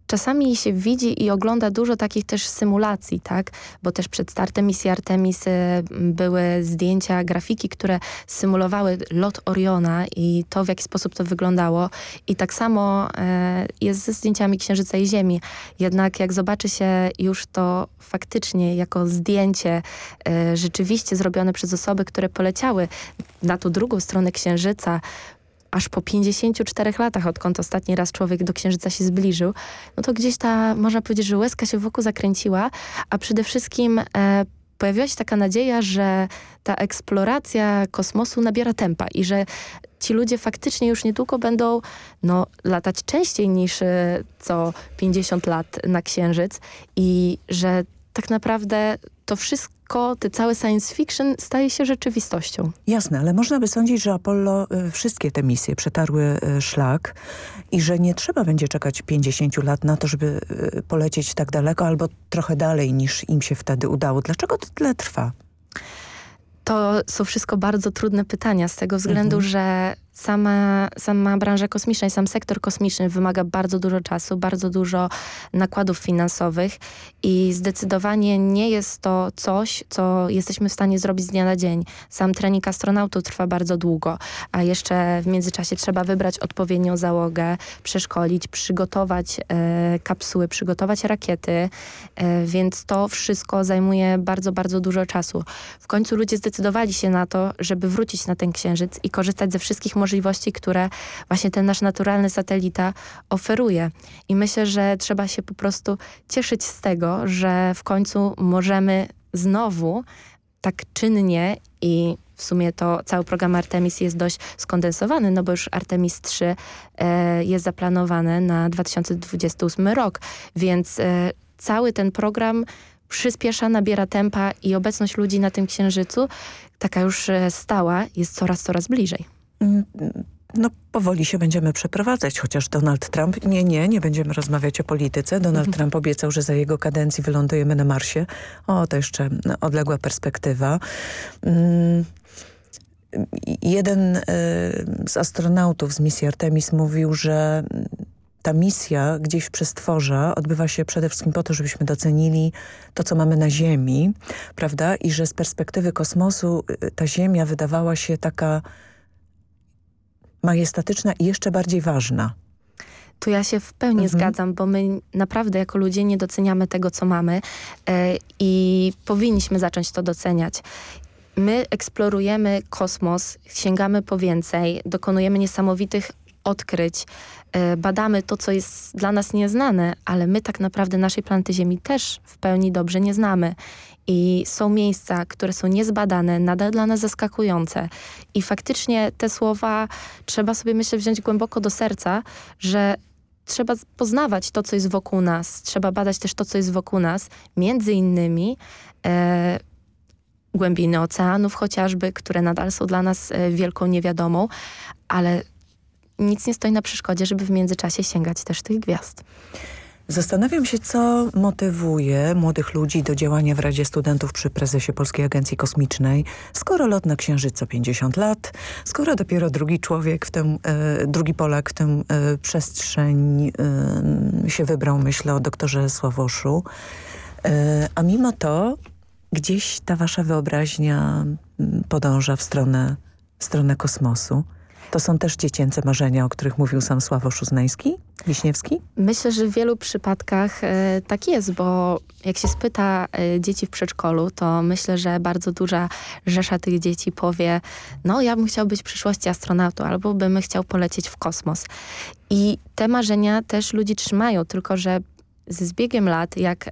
czasami się widzi i ogląda dużo takich też symulacji, tak? Bo też przed startem misji Artemis były zdjęcia, grafiki, które symulowały lot Oriona i to, w jaki sposób to wyglądało. I tak samo e, jest ze zdjęciami Księżyca i Ziemi. Jednak jak zobaczy się już to faktycznie jako zdjęcie e, rzeczywiście zrobione przez osoby, które poleciały na tą drugą stronę Księżyca, aż po 54 latach, odkąd ostatni raz człowiek do Księżyca się zbliżył, no to gdzieś ta, można powiedzieć, że łezka się wokół zakręciła, a przede wszystkim e, pojawiła się taka nadzieja, że ta eksploracja kosmosu nabiera tempa i że ci ludzie faktycznie już niedługo będą no, latać częściej niż e, co 50 lat na Księżyc i że tak naprawdę to wszystko, te całe science fiction staje się rzeczywistością.
Jasne, ale można by sądzić, że Apollo y, wszystkie te misje przetarły y, szlak i że nie trzeba będzie czekać 50 lat na to, żeby y, polecieć tak daleko albo trochę dalej niż im się wtedy udało. Dlaczego to tyle trwa?
To są wszystko bardzo trudne pytania z tego względu, mhm. że sama, sama branża kosmiczna i sam sektor kosmiczny wymaga bardzo dużo czasu, bardzo dużo nakładów finansowych i zdecydowanie nie jest to coś, co jesteśmy w stanie zrobić z dnia na dzień. Sam trening astronautów trwa bardzo długo, a jeszcze w międzyczasie trzeba wybrać odpowiednią załogę, przeszkolić, przygotować e, kapsuły, przygotować rakiety, e, więc to wszystko zajmuje bardzo, bardzo dużo czasu. W końcu ludzie zdecydowali się na to, żeby wrócić na ten księżyc i korzystać ze wszystkich możliwości, które właśnie ten nasz naturalny satelita oferuje. I myślę, że trzeba się po prostu cieszyć z tego, że w końcu możemy znowu tak czynnie i w sumie to cały program Artemis jest dość skondensowany, no bo już Artemis 3 e, jest zaplanowane na 2028 rok, więc e, cały ten program przyspiesza, nabiera tempa i obecność ludzi na tym księżycu, taka już e, stała, jest coraz, coraz bliżej.
No powoli się będziemy przeprowadzać, chociaż Donald Trump, nie, nie, nie będziemy rozmawiać o polityce. Donald mhm. Trump obiecał, że za jego kadencji wylądujemy na Marsie. O, to jeszcze odległa perspektywa. Mm, jeden y, z astronautów z misji Artemis mówił, że ta misja gdzieś w przestworza odbywa się przede wszystkim po to, żebyśmy docenili to, co mamy na Ziemi, prawda? I że z perspektywy kosmosu y, ta Ziemia wydawała się taka majestatyczna i jeszcze bardziej ważna.
Tu ja się w pełni mhm. zgadzam, bo my naprawdę jako ludzie nie doceniamy tego, co mamy e, i powinniśmy zacząć to doceniać. My eksplorujemy kosmos, sięgamy po więcej, dokonujemy niesamowitych odkryć, e, badamy to, co jest dla nas nieznane, ale my tak naprawdę naszej planety Ziemi też w pełni dobrze nie znamy. I są miejsca, które są niezbadane, nadal dla nas zaskakujące. I faktycznie te słowa trzeba sobie, myślę, wziąć głęboko do serca, że trzeba poznawać to, co jest wokół nas. Trzeba badać też to, co jest wokół nas. Między innymi e, głębiny oceanów chociażby, które nadal są dla nas e, wielką niewiadomą, ale nic nie stoi na przeszkodzie, żeby w międzyczasie sięgać też tych gwiazd.
Zastanawiam się, co motywuje młodych ludzi do działania w Radzie Studentów przy prezesie Polskiej Agencji Kosmicznej, skoro lot na Księżyc co 50 lat, skoro dopiero drugi człowiek, w tym, e, drugi Polak w tym e, przestrzeń e, się wybrał, myślę o doktorze Sławoszu. E, a mimo to gdzieś ta wasza wyobraźnia podąża w stronę, w stronę kosmosu. To są też dziecięce marzenia, o których mówił sam Sławosz Uznański, Wiśniewski?
Myślę, że w wielu przypadkach e, tak jest, bo jak się spyta e, dzieci w przedszkolu, to myślę, że bardzo duża rzesza tych dzieci powie, no ja bym chciał być w przyszłości astronautą, albo bym chciał polecieć w kosmos. I te marzenia też ludzi trzymają, tylko że ze zbiegiem lat, jak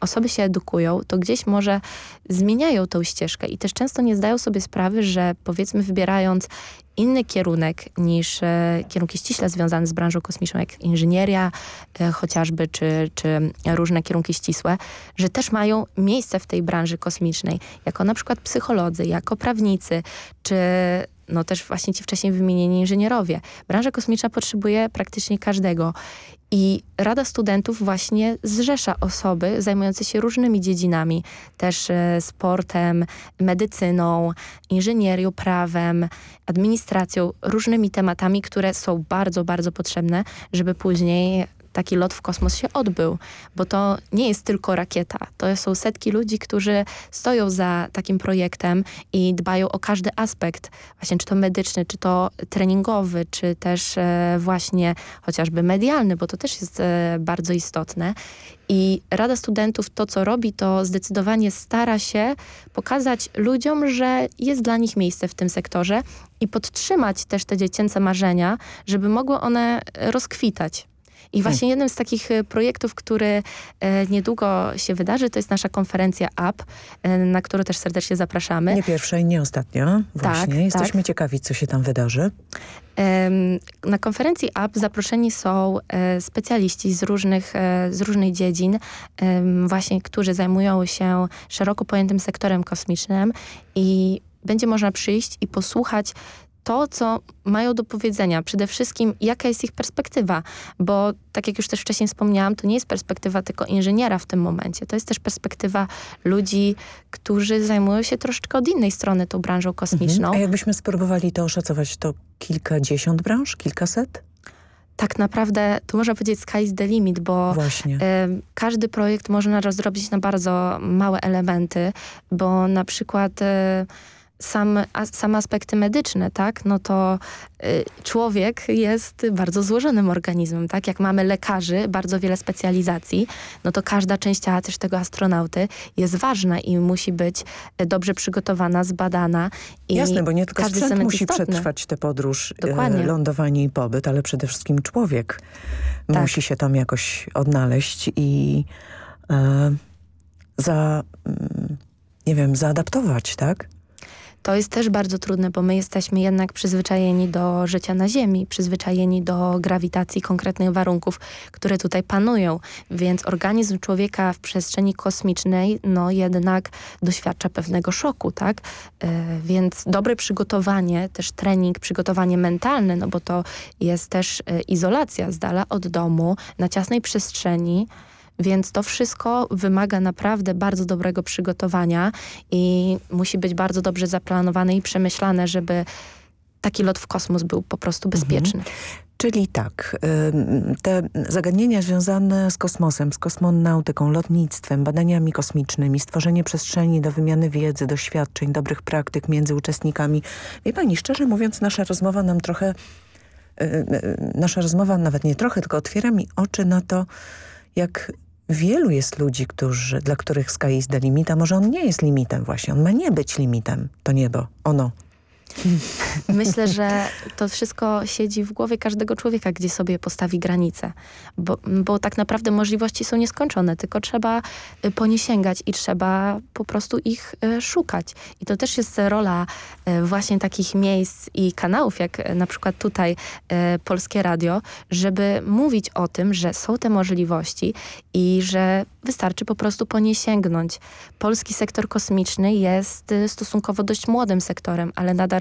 osoby się edukują, to gdzieś może zmieniają tą ścieżkę i też często nie zdają sobie sprawy, że powiedzmy wybierając inny kierunek niż e, kierunki ściśle związane z branżą kosmiczną, jak inżynieria e, chociażby, czy, czy różne kierunki ścisłe, że też mają miejsce w tej branży kosmicznej, jako na przykład psycholodzy, jako prawnicy, czy no też właśnie ci wcześniej wymienieni inżynierowie. Branża kosmiczna potrzebuje praktycznie każdego. I Rada Studentów właśnie zrzesza osoby zajmujące się różnymi dziedzinami, też e, sportem, medycyną, inżynierią, prawem, administracją, różnymi tematami, które są bardzo, bardzo potrzebne, żeby później taki lot w kosmos się odbył, bo to nie jest tylko rakieta. To są setki ludzi, którzy stoją za takim projektem i dbają o każdy aspekt, właśnie czy to medyczny, czy to treningowy, czy też e, właśnie chociażby medialny, bo to też jest e, bardzo istotne. I Rada Studentów to, co robi, to zdecydowanie stara się pokazać ludziom, że jest dla nich miejsce w tym sektorze i podtrzymać też te dziecięce marzenia, żeby mogły one rozkwitać. I właśnie jednym z takich e, projektów, który e, niedługo się wydarzy, to jest nasza konferencja App, e, na którą też serdecznie zapraszamy.
Nie pierwsza i nie ostatnia. Właśnie. Tak, Jesteśmy tak. ciekawi, co się tam wydarzy.
Na konferencji App zaproszeni są specjaliści z różnych, z różnych dziedzin, właśnie, którzy zajmują się szeroko pojętym sektorem kosmicznym i będzie można przyjść i posłuchać to, co mają do powiedzenia. Przede wszystkim, jaka jest ich perspektywa, bo tak jak już też wcześniej wspomniałam, to nie jest perspektywa tylko inżyniera w tym momencie. To jest też perspektywa ludzi, którzy zajmują się troszeczkę od innej strony tą branżą kosmiczną. Mhm.
A jakbyśmy spróbowali to oszacować, to kilkadziesiąt branż, kilkaset?
tak naprawdę, to można powiedzieć sky is the limit, bo y, każdy projekt można rozrobić na bardzo małe elementy, bo na przykład... Y, sam, a, same aspekty medyczne, tak, no to y, człowiek jest bardzo złożonym organizmem, tak, jak mamy lekarzy, bardzo wiele specjalizacji, no to każda część ciała też tego astronauty jest ważna i musi być dobrze przygotowana, zbadana. I
Jasne, bo nie tylko sprzęt musi istotny. przetrwać tę podróż, y, Dokładnie. lądowanie i pobyt, ale przede wszystkim człowiek tak. musi się tam jakoś odnaleźć i y, za... Mm, nie wiem, zaadaptować, tak?
To jest też bardzo trudne, bo my jesteśmy jednak przyzwyczajeni do życia na Ziemi, przyzwyczajeni do grawitacji konkretnych warunków, które tutaj panują. Więc organizm człowieka w przestrzeni kosmicznej, no jednak doświadcza pewnego szoku, tak? E, więc dobre przygotowanie, też trening, przygotowanie mentalne, no bo to jest też e, izolacja z dala od domu, na ciasnej przestrzeni, więc to wszystko wymaga naprawdę bardzo dobrego przygotowania i musi być bardzo dobrze zaplanowane i przemyślane, żeby taki lot w kosmos był po prostu bezpieczny. Mhm.
Czyli tak, te zagadnienia związane z kosmosem, z kosmonautyką, lotnictwem, badaniami kosmicznymi, stworzenie przestrzeni do wymiany wiedzy, doświadczeń, dobrych praktyk między uczestnikami. Wie pani, szczerze mówiąc, nasza rozmowa nam trochę, y, y, nasza rozmowa nawet nie trochę, tylko otwiera mi oczy na to, jak wielu jest ludzi, którzy, dla których sky is the limit, a może on nie jest limitem właśnie, on ma nie być limitem, to niebo, ono.
Myślę, że to wszystko siedzi w głowie każdego człowieka, gdzie sobie postawi granice. Bo, bo tak naprawdę możliwości są nieskończone, tylko trzeba y, po nie sięgać i trzeba po prostu ich y, szukać. I to też jest rola y, właśnie takich miejsc i kanałów, jak na przykład tutaj Polskie Radio, żeby mówić o tym, że są te możliwości i że wystarczy po prostu po nie sięgnąć. Polski sektor kosmiczny jest stosunkowo dość młodym sektorem, ale nadal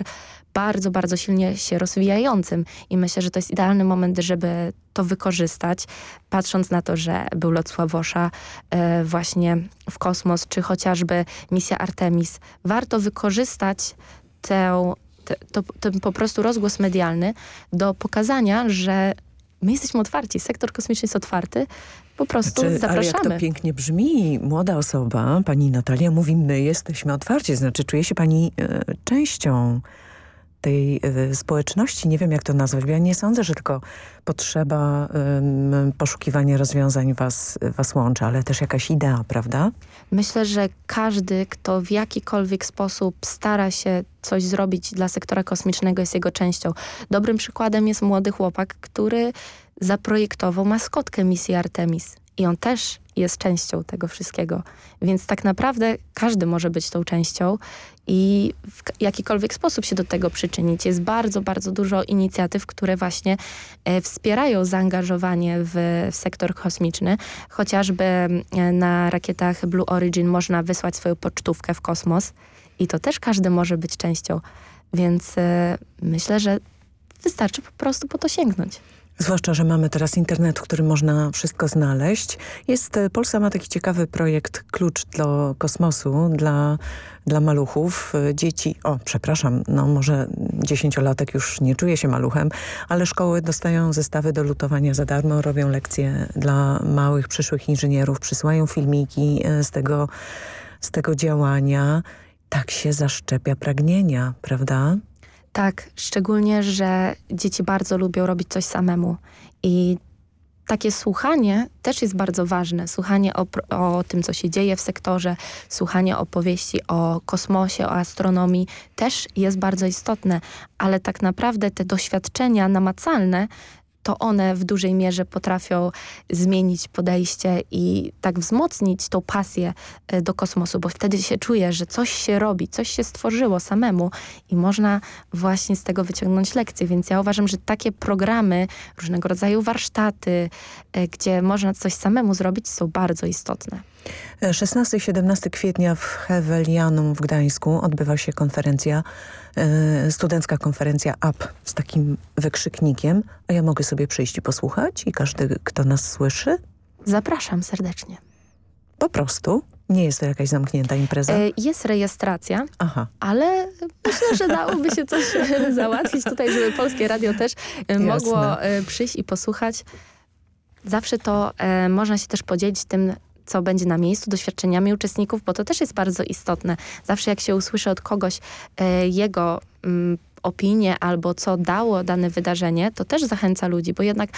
bardzo, bardzo silnie się rozwijającym i myślę, że to jest idealny moment, żeby to wykorzystać, patrząc na to, że był lot Sławosza e, właśnie w kosmos, czy chociażby misja Artemis. Warto wykorzystać tę, te, to, ten po prostu rozgłos medialny do pokazania, że my jesteśmy otwarci, sektor kosmiczny jest otwarty, po prostu znaczy, zapraszamy.
Ale jak to pięknie brzmi, młoda osoba, pani Natalia mówi, my jesteśmy otwarci, znaczy czuje się pani e, częścią tej y, społeczności, nie wiem jak to nazwać, ja nie sądzę, że tylko potrzeba poszukiwania rozwiązań was, was łączy, ale też jakaś idea, prawda?
Myślę, że każdy, kto w jakikolwiek sposób stara się coś zrobić dla sektora kosmicznego jest jego częścią. Dobrym przykładem jest młody chłopak, który zaprojektował maskotkę misji Artemis i on też jest częścią tego wszystkiego. Więc tak naprawdę każdy może być tą częścią i w jakikolwiek sposób się do tego przyczynić. Jest bardzo, bardzo dużo inicjatyw, które właśnie e, wspierają zaangażowanie w, w sektor kosmiczny. Chociażby e, na rakietach Blue Origin można wysłać swoją pocztówkę w kosmos i to też każdy może być częścią. Więc e, myślę, że wystarczy po prostu po to sięgnąć.
Zwłaszcza, że mamy teraz internet, w którym można wszystko znaleźć. Jest, e, Polska ma taki ciekawy projekt Klucz do kosmosu dla, dla maluchów. E, dzieci, o przepraszam, no może dziesięciolatek już nie czuje się maluchem, ale szkoły dostają zestawy do lutowania za darmo, robią lekcje dla małych przyszłych inżynierów, przysyłają filmiki e, z tego, z tego działania. Tak się zaszczepia pragnienia, prawda?
Tak, szczególnie, że dzieci bardzo lubią robić coś samemu i takie słuchanie też jest bardzo ważne. Słuchanie o, o, tym, co się dzieje w sektorze, słuchanie opowieści o kosmosie, o astronomii też jest bardzo istotne, ale tak naprawdę te doświadczenia namacalne to one w dużej mierze potrafią zmienić podejście i tak wzmocnić tą pasję e, do kosmosu, bo wtedy się czuje, że coś się robi, coś się stworzyło samemu i można właśnie z tego wyciągnąć lekcje. Więc ja uważam, że takie programy, różnego rodzaju warsztaty, e, gdzie można coś samemu zrobić, są bardzo istotne.
16-17 kwietnia w Hewelianum w Gdańsku odbywa się konferencja, e, studencka konferencja UP z takim wykrzyknikiem, a ja mogę sobie przyjść i posłuchać i każdy, kto nas słyszy?
Zapraszam serdecznie.
Po prostu? Nie jest to jakaś zamknięta impreza?
E, jest rejestracja, Aha. ale myślę, że dałoby się coś załatwić tutaj, żeby Polskie Radio też e, mogło przyjść i posłuchać. Zawsze to e, można się też podzielić tym, co będzie na miejscu, doświadczeniami uczestników, bo to też jest bardzo istotne. Zawsze jak się usłyszy od kogoś e, jego mm, opinię albo co dało dane wydarzenie, to też zachęca ludzi, bo jednak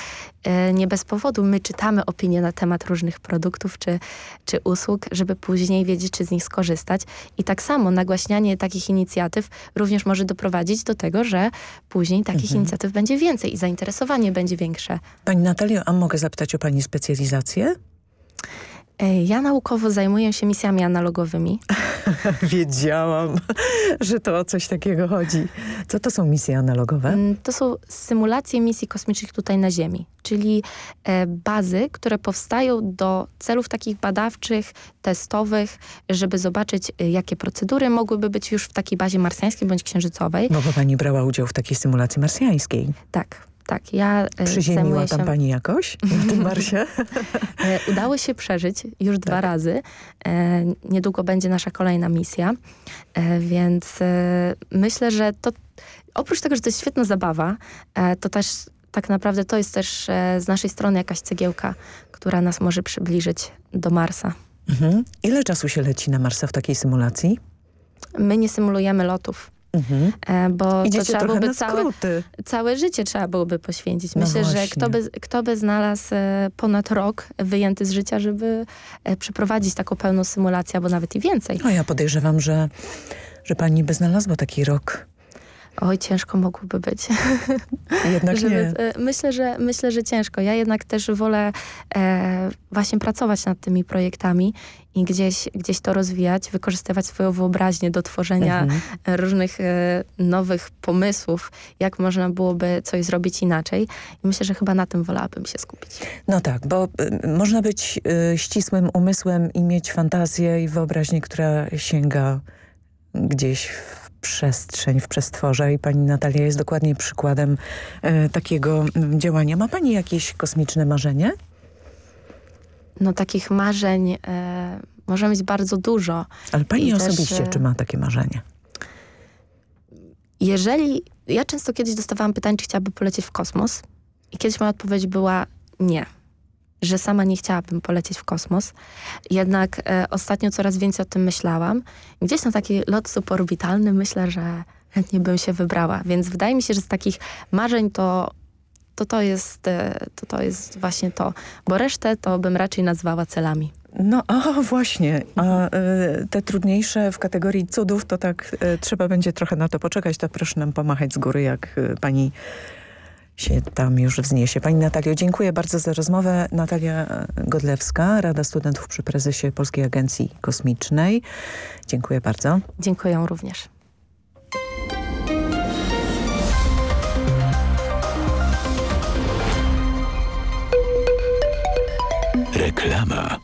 e, nie bez powodu my czytamy opinie na temat różnych produktów czy, czy usług, żeby później wiedzieć, czy z nich skorzystać. I tak samo nagłaśnianie takich inicjatyw również może doprowadzić do tego, że później takich mhm. inicjatyw będzie więcej i zainteresowanie będzie większe.
Pani Natalio, a mogę zapytać o Pani specjalizację?
Ja naukowo zajmuję się misjami analogowymi.
Wiedziałam, że to o coś takiego chodzi. Co to są misje analogowe?
Mm, to są symulacje misji kosmicznych tutaj na Ziemi, czyli e, bazy, które powstają do celów takich badawczych, testowych, żeby zobaczyć, e, jakie procedury mogłyby być już w takiej bazie marsjańskiej bądź księżycowej.
No bo pani brała udział w takiej symulacji marsjańskiej.
Tak. Tak, ja e,
Przyziemiła
się...
tam pani jakoś na tym Marsie?
E, udało się przeżyć już dwa tak. razy. E, niedługo będzie nasza kolejna misja, więc myślę, że to oprócz tego, że to jest świetna zabawa, to też tak naprawdę to jest też z naszej strony jakaś cegiełka, która nas może przybliżyć do Marsa.
Mhm. Ile czasu się leci na Marsa w takiej symulacji?
My nie symulujemy lotów. Mhm. E, bo Idziecie to trzeba byłoby całe, całe życie trzeba byłoby poświęcić. No Myślę, właśnie. że kto by, kto by znalazł e, ponad rok wyjęty z życia, żeby e, przeprowadzić taką pełną symulację, albo nawet i więcej.
No ja podejrzewam, że, że pani by znalazła taki rok.
Oj, ciężko mogłoby być.
Jednak Żeby, nie.
Myślę że, myślę, że ciężko. Ja jednak też wolę e, właśnie pracować nad tymi projektami i gdzieś, gdzieś to rozwijać, wykorzystywać swoją wyobraźnię do tworzenia mhm. różnych e, nowych pomysłów, jak można byłoby coś zrobić inaczej. I myślę, że chyba na tym wolałabym się skupić.
No tak, bo y, można być y, ścisłym umysłem i mieć fantazję i wyobraźnię, która sięga gdzieś w przestrzeń, w przestworze i pani Natalia jest dokładnie przykładem e, takiego działania. Ma pani jakieś kosmiczne marzenie?
No takich marzeń e, może mieć bardzo dużo.
Ale pani I osobiście, też, czy ma takie marzenie?
Jeżeli... Ja często kiedyś dostawałam pytanie, czy chciałaby polecieć w kosmos i kiedyś moja odpowiedź była nie że sama nie chciałabym polecieć w kosmos. Jednak e, ostatnio coraz więcej o tym myślałam. Gdzieś na taki lot suborbitalny myślę, że chętnie bym się wybrała. Więc wydaje mi się, że z takich marzeń to to, to, jest, e, to, to jest właśnie to. Bo resztę to bym raczej nazwała celami.
No, a właśnie. A y, te trudniejsze w kategorii cudów, to tak y, trzeba będzie trochę na to poczekać. To proszę nam pomachać z góry, jak y, pani się tam już wzniesie. Pani Natalio, dziękuję bardzo za rozmowę. Natalia Godlewska, Rada Studentów przy prezesie Polskiej Agencji Kosmicznej. Dziękuję bardzo.
Dziękuję również.
Reklama.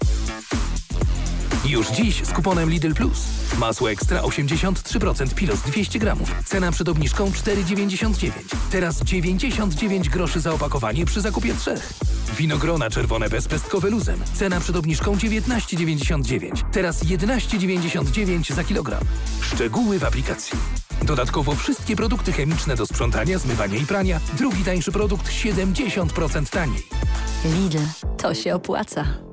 Już dziś z kuponem Lidl Plus. Masło ekstra 83% pilos 200 gramów. Cena przed obniżką 4,99. Teraz 99 groszy za opakowanie przy zakupie trzech. Winogrona czerwone bezpestkowe luzem. Cena przed obniżką 19,99. Teraz 11,99 za kilogram. Szczegóły w aplikacji. Dodatkowo wszystkie produkty chemiczne do sprzątania, zmywania i prania. Drugi tańszy produkt 70% taniej.
Lidl. To się opłaca.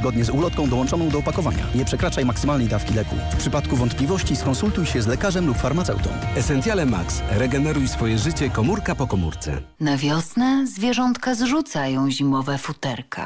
zgodnie z ulotką dołączoną do opakowania. Nie przekraczaj maksymalnej dawki leku. W przypadku wątpliwości skonsultuj się z lekarzem lub farmaceutą.
Essentiale Max. Regeneruj swoje życie komórka po komórce.
Na wiosnę zwierzątka zrzucają zimowe futerka.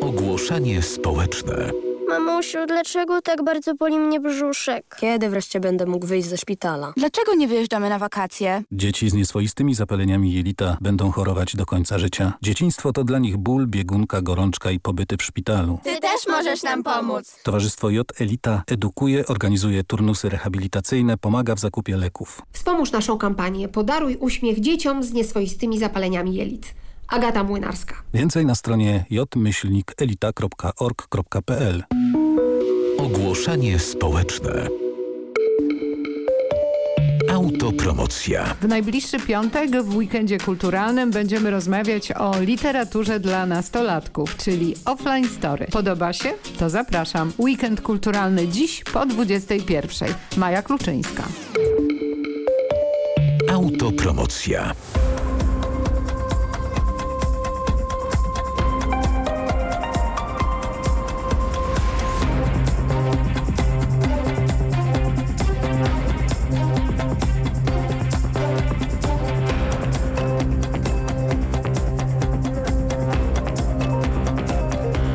Ogłoszenie społeczne.
Mamusiu, dlaczego tak bardzo boli mnie brzuszek?
Kiedy wreszcie będę mógł wyjść ze szpitala?
Dlaczego nie wyjeżdżamy na wakacje?
Dzieci z nieswoistymi zapaleniami jelita będą chorować do końca życia. Dzieciństwo to dla nich ból, biegunka, gorączka i pobyty w szpitalu.
Ty też możesz nam pomóc.
Towarzystwo J Elita edukuje, organizuje turnusy rehabilitacyjne, pomaga w zakupie leków.
Wspomóż naszą kampanię Podaruj uśmiech dzieciom z nieswoistymi zapaleniami jelit. Agata Młynarska.
Więcej na stronie jmyślnikelita.org.pl
Ogłoszenie społeczne. Autopromocja.
W najbliższy piątek w weekendzie kulturalnym będziemy rozmawiać o literaturze dla nastolatków, czyli offline story. Podoba się? To zapraszam. Weekend kulturalny dziś po 21. Maja Kluczyńska.
Autopromocja.